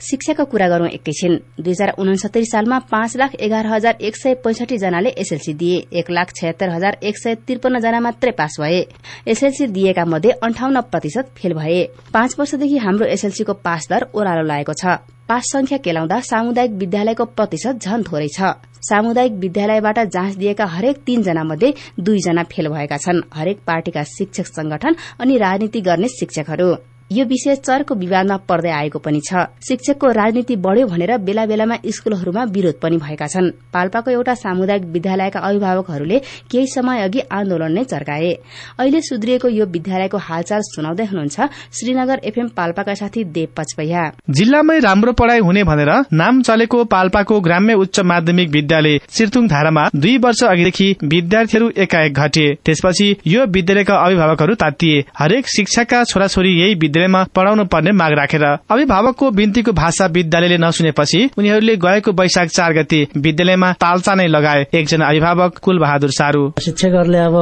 Speaker 2: शिक्षाको कुरा गरौं एकैछिन। दुई हजार उनसत्तरी सालमा पाँच लाख एघार हजार एक सय पैंसठी जनाले एसएलसी दिए। एक लाख छयत्तर हजार एक सय त्रिपन्न जना मात्रै पास भए। एसएलसी दिएका मध्ये अन्ठाउन्न प्रतिशत फेल भए। पाँच वर्षदेखि हाम्रो एसएलसीको पास दर ओह्रालो लागेको छ। पास संख्या केलाउँदा सामुदायिक विद्यालयको प्रतिशत झन थोरै छ। सामुदायिक विद्यालयबाट जाँच दिएका हरेक तीनजना मध्ये दुईजना फेल भएका छन्। हरेक पार्टीका शिक्षक संगठन अनि राजनीति गर्ने शिक्षकहरू। यो विषय चर्को विवादमा पर्दै आएको पनि छ। शिक्षकको राजनीति बढ़्यो भनेर बेला बेलामा स्कूलहरूमा विरोध पनि भएका छन्। पाल्पाको एउटा सामुदायिक विद्यालयका अभिभावकहरूले केही समय अघि आन्दोलन नै चर्काए। अहिले सुध्रिएको यो विद्यालयको हालचाल सुनाउँदै हुनुहुन्छ श्रीनगर एफएम पाल्पाका साथी देव पचपैया
Speaker 20: जिल्लामै राम्रो पढ़ाई हुने भनेर नाम चलेको पाल्पाको ग्राम्य उच्च माध्यमिक विद्यालय चिर्तुङ धारामा दुई वर्ष अघिदेखि विद्यार्थीहरू एकाएक घटे। त्यसपछि यो विद्यालयका अभिभावकहरू तातिए हरेक शिक्षकका छोराछोरी यही विद्यालयमा पढ़ाउनु पर्ने माग राखेर अभिभावकको बिन्तीको भाषा विद्यालयले नसुनेपछि उनीहरूले गएको वैशाख चार गति विद्यालयमा तालचा नै लगाए। एकजना अभिभावक कुल बहादुर सारू।
Speaker 21: शिक्षकहरूले अब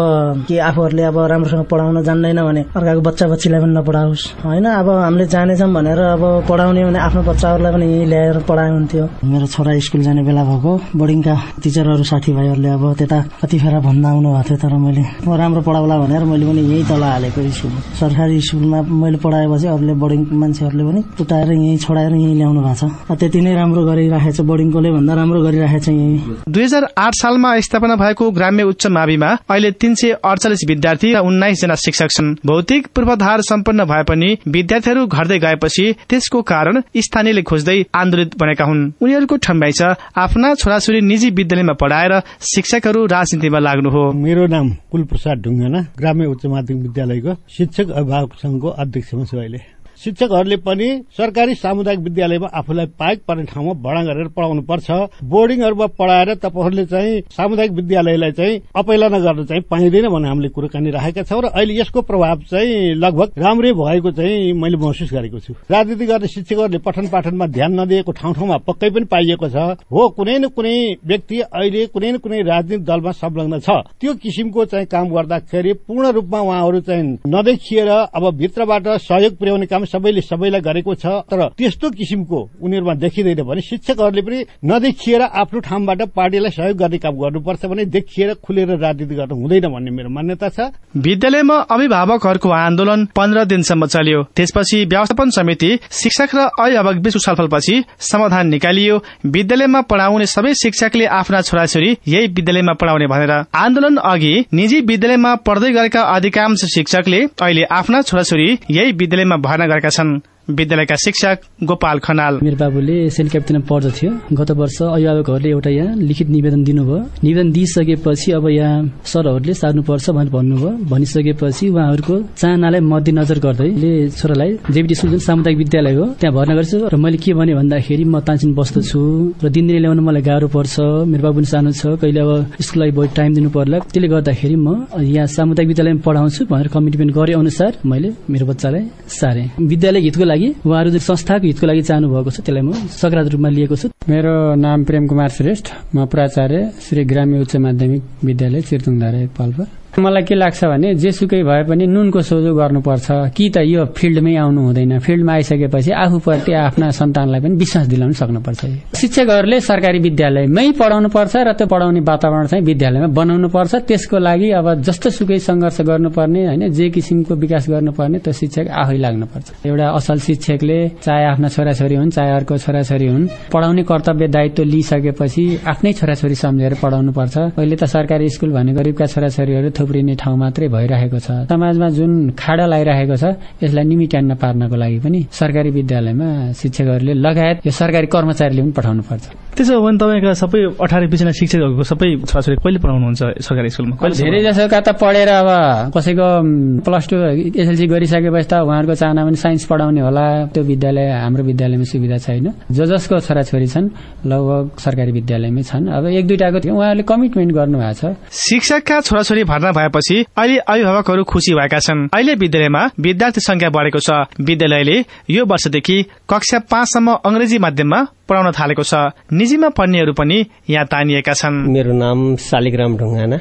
Speaker 21: के आफूहरूले अब राम्रोसँग पढाउन जान्दैन भने अर्काको बच्चा बच्चीलाई पनि नपढाओस्। होइन अब हामीले जानेछौँ भनेर अब पढाउने भने आफ्नो बच्चाहरूलाई पनि यहीँ ल्याएर पढाए हुन्थ्यो। मेरो छोरा स्कुल जाने बेला भएको बोर्डिङका टिचरहरू साथीभाइहरूले अब त्यता कतिखेर भन्दा आउनु भएको थियो तर मैले म राम्रो पढाउला भनेर मैले पनि यही तल हालेको स्कुल सरकारी स्कुलमा मैले पढाए आएपछि अरूले बोर्डिङ मान्छेहरूले पनि उठाएर यहीँ छोडाएर यहीँ ल्याउनु भएको छ। त्यति नै राम्रो गरिराखेको छ बोर्डिङकोले भन्दा राम्रो गरिराखेको छ यहीँ।
Speaker 20: दुई हजार आठ सालमा स्थापना भएको ग्राम्य उच्च माविमा अहिले तीन सय अडचालिस विद्यार्थी र उन्नाइस जना शिक्षक छन्। भौतिक पूर्वाधार सम्पन्न भए पनि विद्यार्थीहरू घट्दै गएपछि त्यसको कारण स्थानीयले खोज्दै आन्दोलित बनेका हुन्। उनीहरूको ठम्बाई छ आफ्ना छोराछोरी निजी विद्यालयमा पढ़ाएर शिक्षकहरू राजनीतिमा लाग्नु हो।
Speaker 22: मेरो नाम कुलप्रसाद ढुङ्गाना ग्राम्य उच्च माध्यमिक विद्यालयको शिक्षक अभिभावक संघको अध्यक्षमा छु अहिले शिक्षकहरूले पनि सरकारी सामुदायिक विद्यालयमा आफूलाई पाइक पर्ने ठाउँमा भडा गरेर पढाउनु पर्छ बोर्डिङहरूमा पढाएर तपाईँहरूले चाहिँ सामुदायिक विद्यालयलाई चाहिँ अपैलना गर्न चाहिँ पाइँदैन भन्ने हामीले कुराकानी राखेका छौँ र अहिले यसको प्रभाव चाहिँ लगभग राम्रै भएको चाहिँ मैले महसुस गरेको छु। राजनीति गर्ने शिक्षकहरूले पठन पाठनमा ध्यान नदिएको ठाउँ ठाउँमा पक्कै पनि पाइएको छ। हो कुनै न कुनै व्यक्ति अहिले कुनै न कुनै राजनीतिक दलमा संलग्न छ। त्यो किसिमको चाहिँ काम गर्दाखेरि पूर्ण रूपमा उहाँहरू चाहिँ नदेखिएर अब भित्रबाट सहयोग पुर्याउने काम सबैले सबैलाई गरेको छ तर त्यस्तो किसिमको उनीहरूमा देखिँदैन भने शिक्षकहरूले पनि नदेखिएर आफ्नो ठाउँबाट पार्टीलाई सहयोग गर्ने काम गर्नुपर्छ भने देखिएर खुलेर राजनीति गर्नु हुँदैन भन्ने मेरो मान्यता छ।
Speaker 20: विद्यालयमा अभिभावकहरूको आन्दोलन पन्ध्र दिनसम्म चल्यो। त्यसपछि व्यवस्थापन समिति शिक्षक र अभिभावक बीच छलफलपछि समाधान निकालियो। विद्यालयमा पढ़ाउने सबै शिक्षकले आफ्ना छोराछोरी यही विद्यालयमा पढ़ाउने भनेर। आन्दोलन अघि निजी विद्यालयमा पढ्दै गरेका अधिकांश शिक्षकले अहिले आफ्ना छोराछोरी यही विद्यालयमा भर्ना गरेका छन्। विद्यालयका शिक्षक गोपाल खनाल।
Speaker 23: मेरो बाबुले सेल क्याप्टेनमा पढ्दथ्यो गत वर्ष अभिभावकहरूले एउटा यहाँ लिखित निवेदन दिनुभयो। निवेदन दिइसकेपछि अब यहाँ सरहरूले सार्नुपर्छ भनेर भन्नुभयो। भनिसकेपछि उहाँहरूको चाहनालाई मध्यनजर गर्दै छोरालाई जेबिटी स्कुल जुन सामुदायिक विद्यालय हो त्यहाँ भर्ना गर्छु। र मैले के भने भन्दाखेरि म तानसिन बस्दछु र दिनदिनै ल्याउन मलाई गाह्रो पर्छ। मेरो बाबु पनि सानो छ कहिले अब स्कुललाई बहुत टाइम दिनु पर्ला। त्यसले गर्दाखेरि म यहाँ सामुदायिक विद्यालयमा पढाउँछु भनेर कमिटमेन्ट गरे अनुसार मैले मेरो बच्चालाई सारे। विद्यालय हितको लागि उहाँहरू संस्थाको हितको लागि चाहनु भएको छ त्यसलाई म सकारात्मक रूपमा लिएको छु।
Speaker 24: मेरो नाम प्रेम कुमार श्रेष्ठ। म प्राचार्य श्री ग्राम्य उच्च माध्यमिक विद्यालय चिर्तुङधारा पाल्पा। मलाई के लाग्छ भने जेसुकै भए पनि नुनको सोझो गर्नुपर्छ। कि त यो फिल्डमै आउनु हुँदैन। फिल्डमा आइसकेपछि आफूप्रति आफ्ना सन्तानलाई पनि विश्वास दिलाउन सक्नुपर्छ। शिक्षकहरूले सरकारी विद्यालयमै पढाउनु पर्छ र त्यो पढाउने वातावरण चाहिँ विद्यालयमा बनाउनु पर्छ त्यसको लागि अब जस्तो सुकै संघर्ष गर्नुपर्ने होइन जे किसिमको विकास गर्नुपर्ने त्यो शिक्षक आफै लाग्नुपर्छ। एउटा असल शिक्षकले चाहे आफ्ना छोराछोरी हुन् चाहे अर्को छोराछोरी हुन् पढाउने कर्तव्य दायित्व लिइसकेपछि आफ्नै छोराछोरी सम्झेर पढाउनु पर्छ पहिले त सरकारी स्कुल भने गरिबका छोराछोरीहरू थुप्रिने ठाउँ मात्रै भइरहेको छ। समाजमा जुन खाडा लगाइरहेको छ यसलाई निमिट्यान्न पार्नको लागि पनि सरकारी विद्यालयमा शिक्षकहरूले लगायत यो सरकारी कर्मचारीले पनि पठाउनु पर्छ
Speaker 20: त्यसो हो भने तपाईँका सबै अठार बिसजना शिक्षकहरूको सबै छोराछोरी कहिले पढाउनुहुन्छ सरकारी स्कुलमा?
Speaker 24: धेरै जसोका त पढेर अब कसैको प्लस टू एसएलसी गरिसकेपछि त उहाँहरूको चाहना पनि साइन्स पढाउने होला। त्यो विद्यालय हाम्रो विद्यालयमा सुविधा छैन। जो जसको छोराछोरी छन् लगभग सरकारी विद्यालयमै छन्। अब एक दुईटाको उहाँहरूले कमिटमेन्ट गर्नुभएको छ।
Speaker 20: शिक्षकका छोराछोरी भर्ना भएपछि अहिले अभिभावकहरू खुसी भएका छन्। अहिले विद्यालयमा विद्यार्थी संख्या बढेको छ। विद्यालयले यो वर्षदेखि कक्षा पाँचसम्म अंग्रेजी माध्यममा पढाउन थालेको छ। निजीमा पढ्नेहरू पनि यहाँ तानिएका छन्।
Speaker 25: मेरो नाम शालिग्राम ढुङ्गाना।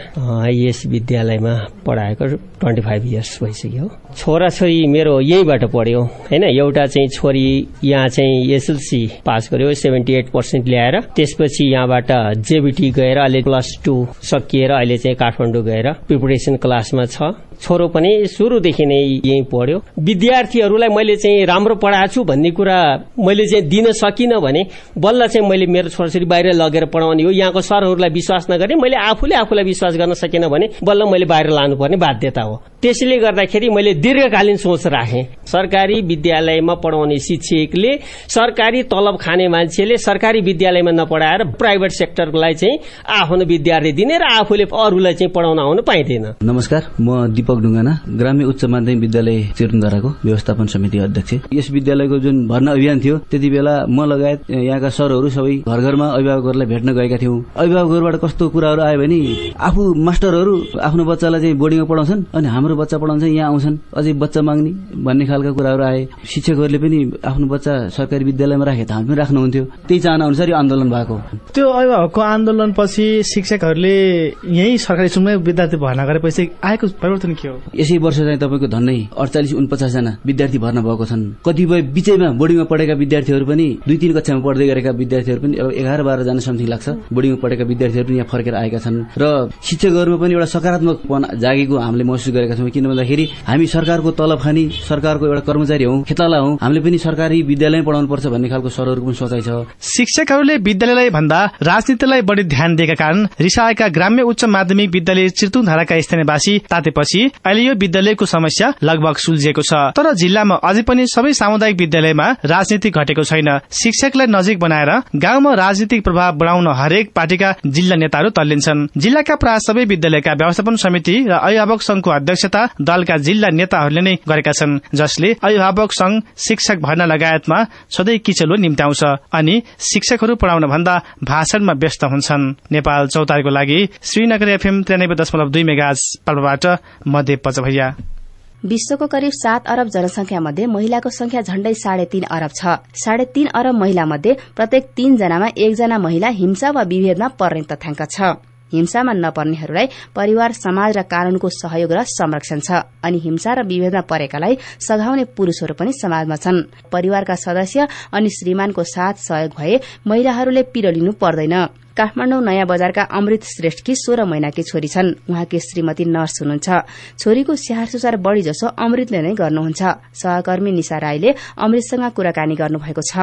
Speaker 25: यस विद्यालयमा पढाएको ट्वेन्टी फाइभ इयर्स भइसक्यो। छोराछोरी मेरो यहीँबाट पढ्यो होइन? एउटा चाहिँ छोरी यहाँ चाहिँ एसएलसी पास गर्यो सेभेन्टी एट पर्सेन्ट ल्याएर। त्यसपछि यहाँबाट जेबिटी गएर अहिले प्लस टू सकिएर अहिले चाहिँ काठमाडौँ गएर प्रिपरेसन क्लासमा छ। छोरो पनि सुरुदेखि नै यहीँ पढ्यो। विद्यार्थीहरूलाई मैले चाहिँ राम्रो पढाएको छु भन्ने कुरा मैले चाहिँ दिन सकिनँ भने बल्ल चाहिँ मैले मेरो छोराछोरी बाहिर लगेर पढाउने हो। यहाँको सरहरूलाई विश्वास नगरे मैले आफूले आफूलाई विश्वास गर्न सकिनँ भने बल्ल मैले बाहिर लानुपर्ने बाध्यता हो। त्यसले गर्दाखेरि मैले दीर्घकालीन सोच राखेँ। सरकारी विद्यालयमा पढाउने शिक्षकले सरकारी तलब खाने मान्छेले सरकारी विद्यालयमा नपढाएर प्राइभेट सेक्टरलाई चाहिँ आफ्नो विद्यार्थी दिने र आफूले अरूलाई चाहिँ पढाउन आउनु पाइँदैन।
Speaker 26: नमस्कार म दीपक ढुङ्गाना ग्रामीण उच्च माध्यमिक विद्यालय चिरन्दराको व्यवस्थापन समिति अध्यक्ष। यस विद्यालयको जुन भर्ना अभियान थियो त्यति बेला म लगायत यहाँका सरहरू सबै घर घरमा अभिभावकहरूलाई भेट्न गएका थियौँ। अभिभावकहरूबाट कस्तो कुराहरू आयो भने आफू मास्टरहरू आफ्नो बच्चालाई चाहिँ बोर्डिङमा पढाउँछन् अनि हाम्रो बच्चा पढाउँछ यहाँ आउँछन्। अझै बच्चा माग्ने भन्ने खालका कुराहरू आए। शिक्षकहरूले पनि आफ्नो बच्चा सरकारी विद्यालयमा राखे त हामी पनि राख्नुहुन्थ्यो। त्यही चाहना अनुसार यो आन्दोलन भएको।
Speaker 20: त्यो अभिभावकको आन्दोलनपछि शिक्षकहरूले यही सरकारी स्कुलमै विद्यार्थी भर्ना गरेपछि आएको परिवर्तन हो
Speaker 26: यसै वर्ष चाहिँ तपाईँको धन्नै अडचालिस उनपचास जना विद्यार्थी भर्ना भएको छन्। कतिपय बिचैमा बोर्डिङमा पढेका विद्यार्थीहरू पनि दुई तिन कक्षामा पढ्दै गरेका विद्यार्थीहरू पनि अब एघार बाह्र जना समथिङ लाग्छ। बोर्डिङमा पढेका विद्यार्थीहरू पनि यहाँ फर्केर आएका छन्। र शिक्षकहरूमा पनि एउटा सकारात्मक जागेको हामीले महसुस गरेका छौँ। किन भन्दाखेरि हामी सरकारको तलब खानी सरकारको एउटा कर्मचारी हौ खेताला हौ। हामीले पनि सरकारी विद्यालय पढाउनु पर्छ भन्ने खालको सरहरूको पनि सोचाइ छ।
Speaker 20: शिक्षकहरूले विद्यालयलाई भन्दा राजनीतिलाई बढ़ी ध्यान दिएका कारण रिसाएका ग्राम्य उच्च माध्यमिक विद्यालय चिर्तुङधाराका स्थानीयवासी तातेपछि अहिले यो विद्यालयको समस्या लगभग सुल्झिएको छ। तर जिल्लामा अझै पनि सबै सामुदायिक विद्यालयमा राजनीति घटेको छैन। शिक्षकलाई नजिक बनाएर गाउँमा राजनीतिक प्रभाव बढ़ाउन हरेक पार्टीका जिल्ला नेताहरू तल्लिन्छन्। जिल्लाका प्राय सबै विद्यालयका व्यवस्थापन समिति र अभिभावक संघको अध्यक्षता दलका जिल्ला नेताहरूले नै गरेका छन् जसले अभिभावक संघ शिक्षक भर्ना लगायतमा सधैँ किचलो निम्त्याउँछ अनि शिक्षकहरू पढ़ाउन भन्दा भाषणमा व्यस्त हुन्छन्। नेपाल चौतारीको लागि श्रीनगर एफएम त्रियानब्बे दशमलव दुई पाल्पाबाट मध्य पचभैया
Speaker 2: विश्वको करिब सात अरब जनसंख्या मध्ये महिलाको संख्या झण्डै साढे तीन अरब छ। साढे तीन अरब महिला मध्ये प्रत्येक तीन जनामा एकजना महिला हिंसा वा विभेदमा पर्ने तथ्याङ्क छ। हिंसामा नपर्नेहरूलाई परिवार समाज र कानूनको सहयोग र संरक्षण छ। अनि हिंसा र विभेदमा परेकालाई सघाउने पुरूषहरू पनि समाजमा छन्। परिवारका सदस्य अनि श्रीमानको साथ सहयोग भए महिलाहरूले पिरो लिनु पर्दैन। काठमाडौँ नयाँ बजारका अमृत श्रेष्ठकी सोह्र महिनाकी छोरी छन्। उहाँकी श्रीमती नर्स हुनुहुन्छ। छोरीको स्याहार सुसार बढ़ी जसो अमृतले नै गर्नुहुन्छ। सहकर्मी निशा राईले अमृतसँग कुराकानी गर्नुभएको छ।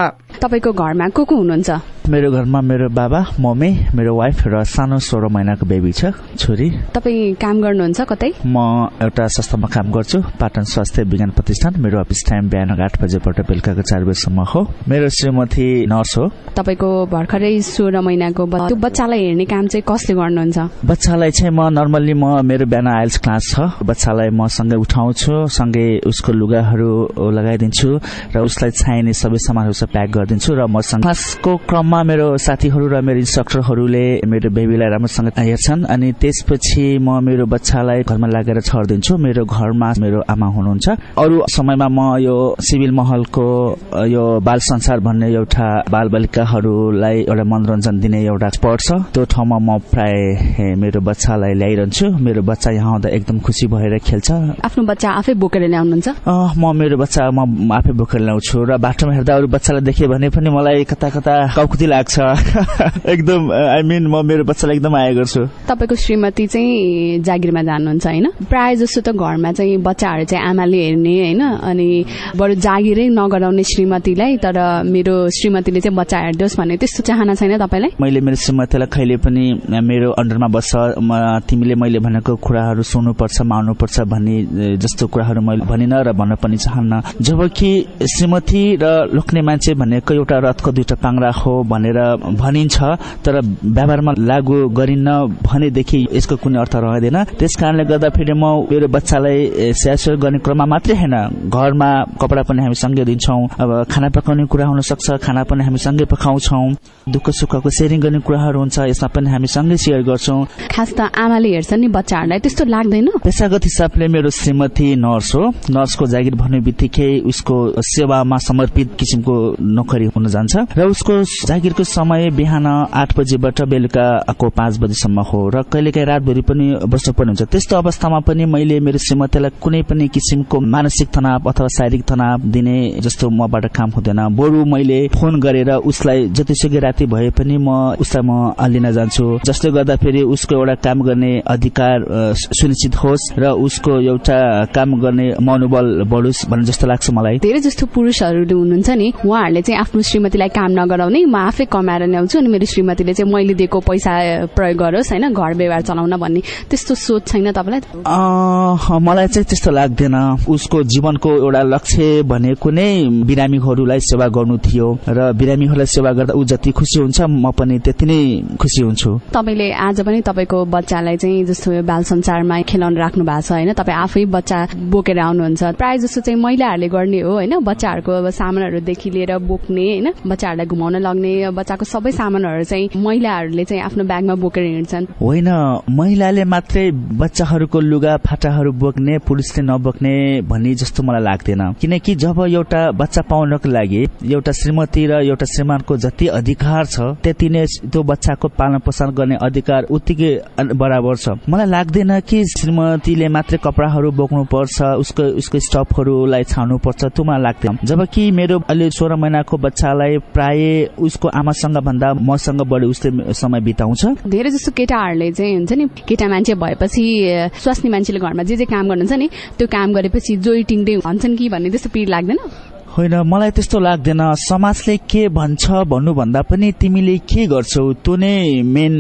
Speaker 27: तपाईँको घरमा को को हुनुहुन्छ?
Speaker 28: मेरो घरमा मेरो बाबा मम्मी मेरो वाइफ र सानो सोह्र महिनाको बेबी छ छोरी।
Speaker 27: तपाईँ काम गर्नुहुन्छ कतै?
Speaker 28: म एउटा संस्थामा काम गर्छु पाटन स्वास्थ्य विज्ञान प्रतिष्ठान। मेरो अफिस टाइम बिहान आठ बजेबाट बेलुकाको चार बजीसम्म हो। मेरो श्रीमती नर्स हो।
Speaker 27: तपाईँको भर्खरै सोह्र महिनाको त्यो बच्चालाई हेर्ने काम चाहिँ कसले गर्नुहुन्छ?
Speaker 28: बच्चालाई चाहिँ म नर्मल्ली म मेरो बिहान आइल्स क्लास छ। बच्चालाई म सँगै उठाउँछु सँगै उसको लुगाहरू लगाइदिन्छु र उसलाई चाहिने सबै सामानहरू प्याक गरिदिन्छु र मसँग क्लासको क्रममा मेरो साथीहरू र मेरो इन्स्ट्रक्टरहरूले मेरो बेबीलाई राम्रोसँग हेर्छन् अनि त्यसपछि म मेरो बच्चालाई घरमा लागेर छरिदिन्छु। मेरो घरमा मेरो आमा हुनुहुन्छ। अरू समयमा म यो सिभिल महलको यो बाल संसार भन्ने एउटा बाल बालिकाहरूलाई एउटा मनोरञ्जन दिने एउटा स्पट छ त्यो ठाउँमा म प्राय मेरो बच्चालाई ल्याइरहन्छु। मेरो बच्चा यहाँ आउँदा एकदम खुसी भएर खेल्छ।
Speaker 27: आफ्नो बच्चा आफै बोकेर ल्याउनुहुन्छ?
Speaker 28: म मेरो बच्चा म आफै बोकेर ल्याउँछु र बाटोमा हेर्दा अरू बच्चालाई देखेँ भने पनि मलाई कता कता कौकुती लाग्छ। एकदम आई मिन म मेरो बच्चालाई एकदम आए गर्छु।
Speaker 27: तपाईँको श्रीमती चाहिँ जागिरमा जानुहुन्छ होइन? प्राय जस्तो त घरमा चाहिँ बच्चाहरू चाहिँ आमाले हेर्ने होइन? अनि बरु जागिरै नगराउने श्रीमतीलाई तर मेरो श्रीमतीले चाहिँ बच्चा हेरिदियोस् भन्ने त्यस्तो चाहना छैन तपाईँलाई?
Speaker 28: मैले मेरो श्रीमतीलाई कहिले पनि मेरो अन्डरमा बस्छ तिमीले मैले भनेको कुराहरू सुन्नुपर्छ मान्नुपर्छ भन्ने जस्तो कुराहरू मैले भनिन र भन्न पनि चाहन्न। जबकि श्रीमती र लोक्ने मान्छे भनेको एउटा रथको दुईटा पाङ्रा हो भनेर भनिन्छ तर व्यवहारमा लागू गरिन्न भनेदेखि यसको कुनै अर्थ रहँदैन। त्यस कारणले गर्दाखेरि म मेरो बच्चालाई स्याहार गर्ने क्रममा मात्रै होइन घरमा कपडा पनि हामी सँगै दिन्छौँ। अब खाना पकाउने कुरा हुन सक्छ खाना पनि हामी सँगै पकाउँछौँ। दुःख सुखको सेयरिङ गर्ने कुराहरू हुन्छ यसमा पनि हामी सँगै सेयर गर्छौँ।
Speaker 27: खास त आमाले हेर्छन् नि बच्चाहरूलाई त्यस्तो लाग्दैन?
Speaker 28: पेसागत हिसाबले मेरो श्रीमती नर्स हो। नर्सको जागिर भन्ने बित्तिकै उसको सेवामा समर्पित किसिमको नोकरी हुन जान्छ। र उसको जागिरको समय बिहान आठ बजीबाट बेलुकाको पाँच बजीसम्म हो र कहिलेकाहीँ रातभरि पनि बस्नुपर्ने हुन्छ। त्यस्तो अवस्थामा पनि मैले मेरो श्रीमतीलाई कुनै पनि किसिमको मानसिक तनाव अथवा शारीरिक तनाव दिने जस्तो मबाट काम हुँदैन। बरु मैले फोन गरेर उसलाई जतिसुकै राति भए पनि म उसलाई म लिन जान्छु। जसले गर्दा फेरि उसको एउटा काम गर्ने अधिकार सुनिश्चित होस् र उसको एउटा काम गर्ने मनोबल बढोस् भन्ने जस्तो लाग्छ मलाई।
Speaker 27: धेरै जस्तो पुरुषहरू हुनुहुन्छ नि। उहाँहरूले चाहिँ आफ्नो श्रीमतीलाई काम नगराउने म आफै कमाएर ल्याउँछु अनि मेरो श्रीमतीले चाहिँ मैले दिएको पैसा प्रयोग गरोस् होइन? घर व्यवहार चलाउन भन्ने त्यस्तो सोच छैन तपाईँलाई?
Speaker 28: मलाई चाहिँ त्यस्तो लाग्दैन। उसको जीवनको एउटा लक्ष्य भनेको नै बिरामीहरूलाई सेवा गर्नु थियो र बिरामीहरूलाई सेवा गर्दा ऊ जति खुसी हुन्छ म पनि त्यति नै खुसी हुन्छु।
Speaker 27: तपाईँले आज पनि तपाईँको बच्चालाई चाहिँ जस्तो बाल संसारमा खेलाउन राख्नु भएको छ होइन? तपाईँ आफै बच्चा बोकेर आउनुहुन्छ। प्रायः जस्तो चाहिँ महिलाहरूले गर्ने हो होइन? बच्चाहरूको अब सामानहरूदेखि लिएर बोक्ने होइन? बच्चाहरूलाई घुमाउन लग्ने बच्चाको सबै सामानहरू चाहिँ महिलाहरूले चाहिँ आफ्नो ब्यागमा बोकेर हिँड्छन्।
Speaker 28: होइन महिलाले मात्रै बच्चाहरूको लुगा फाटाहरू बोक्ने पुरुषले नबोक्ने भन्ने जस्तो मलाई लाग्दैन। किनकि जब एउटा बच्चा पाउनको लागि एउटा श्रीमती र एउटा श्रीमानको जति अधिकार छ त्यति नै त्यो बच्चाको पालन पोषण गर्ने अधिकार उत्तिकै बराबर छ। मलाई लाग्दैन कि श्रीमतीले मात्रै कपडाहरू बोक्नु पर्छ उसको उसको स्टफहरूलाई छाउनु पर्छ त्यो मलाई लाग्दैन। जबकि मेरो अहिले सोह्र महिनाको बच्चालाई प्राय उसको आमासँग भन्दा मसँग बढी उसले समय बिताउँछ।
Speaker 27: धेरै जस्तो केटाहरूले चाहिँ हुन्छ नि केटा मान्छे भएपछि स्वास्नी मान्छेले घरमा जे जे काम गर्नुहुन्छ नि त्यो काम गरेपछि जोइ टिङ्डे भन्छन् कि भन्ने त्यस्तो पिर लाग्दैन?
Speaker 28: होइन मलाई त्यस्तो लाग्दैन। समाजले के भन्छ भन्नुभन्दा पनि तिमीले के गर्छौ त्यो नै मेन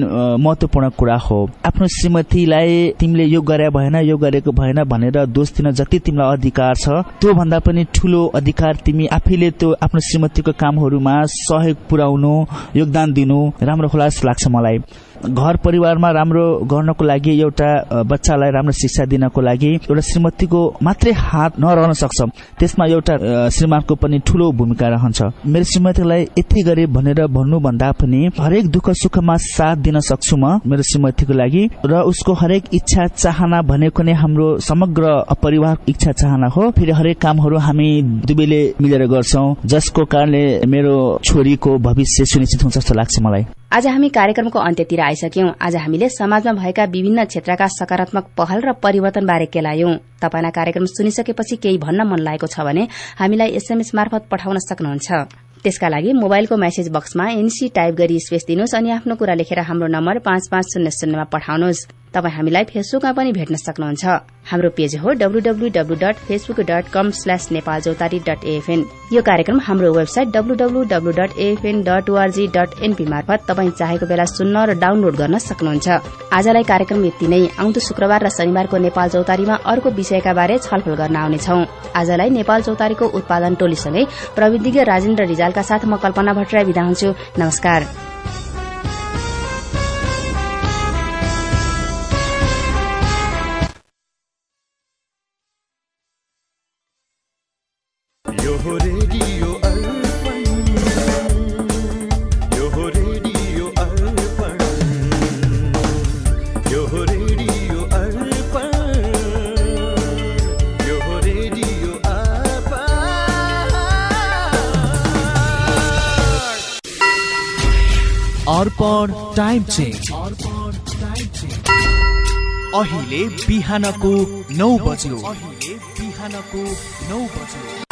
Speaker 28: महत्वपूर्ण कुरा हो। आफ्नो श्रीमतीलाई तिमीले यो गरे भएन यो गरेको भएन भनेर दोष दिन जति तिमीलाई अधिकार छ त्यो भन्दा पनि ठूलो अधिकार तिमी आफैले त्यो आफ्नो श्रीमतीको कामहरूमा सहयोग पुर्याउनु योगदान दिनु राम्रो होला जस्तो लाग्छ मलाई। घर परिवारमा राम्रो गर्नको लागि एउटा बच्चालाई राम्रो शिक्षा दिनको लागि एउटा श्रीमतीको मात्रै हात नरहन सक्छ। त्यसमा एउटा श्रीमानको पनि ठूलो भूमिका रहन्छ। मेरो श्रीमतीलाई यति गरे भनेर भन्नुभन्दा पनि हरेक दुःख सुखमा साथ दिन सक्छु म मेरो श्रीमतीको लागि र उसको हरेक इच्छा चाहना भनेको नै हाम्रो समग्र परिवार इच्छा चाहना हो। फेरि हरेक कामहरू हामी दुवैले मिलेर गर्छौ जसको कारणले मेरो छोरीको भविष्य सुनिश्चित हुन्छ जस्तो लाग्छ मलाई।
Speaker 2: आज हामी कार्यक्रमको अन्त्यतिर आइसक्यौं। आज हामीले समाजमा भएका विभिन्न क्षेत्रका सकारात्मक पहल र परिवर्तन बारे केलायौं। तपाईँलाई कार्यक्रम सुनिसकेपछि केही भन्न मन लागेको छ भने हामीलाई एसएमएस मार्फत पठाउन सक्नुहुन्छ। त्यसका लागि मोबाइलको म्यासेज बक्समा एनसी टाइप गरी स्पेस दिनुहोस् अनि आफ्नो कुरा लेखेर हाम्रो नम्बर पाँच पाँच शून्य शून्यमा पठाउनुहोस्। तपाईँ हामीलाई फेसबुकमा पनि भेट्न सक्नुहुन्छ। हाम्रो पेज हो डब्लूडब्लूडब्लू डट यो कार्यक्रम हाम्रो वेबसाइट एनपी मार्फत तपाईँ चाहेको बेला सुन्न र डाउनलोड गर्न सक्नुहुन्छ। आजलाई कार्यक्रम यति नै। आउँदो शुक्रबार र शनिबारको नेपाल चौतारीमा अर्को विषयका बारे छलफल गर्न आउनेछौ। आजलाई नेपाल चौतारीको उत्पादन टोलीसँगै प्रविधिज्ञ राजेन्द्र रिजालका साथ म कल्पना भट्टराई विदा हुन्छु। नमस्कार।
Speaker 29: टाइम अहिले बिहानको नौ बज्यो। अहिले बिहानको नौ बज्यो।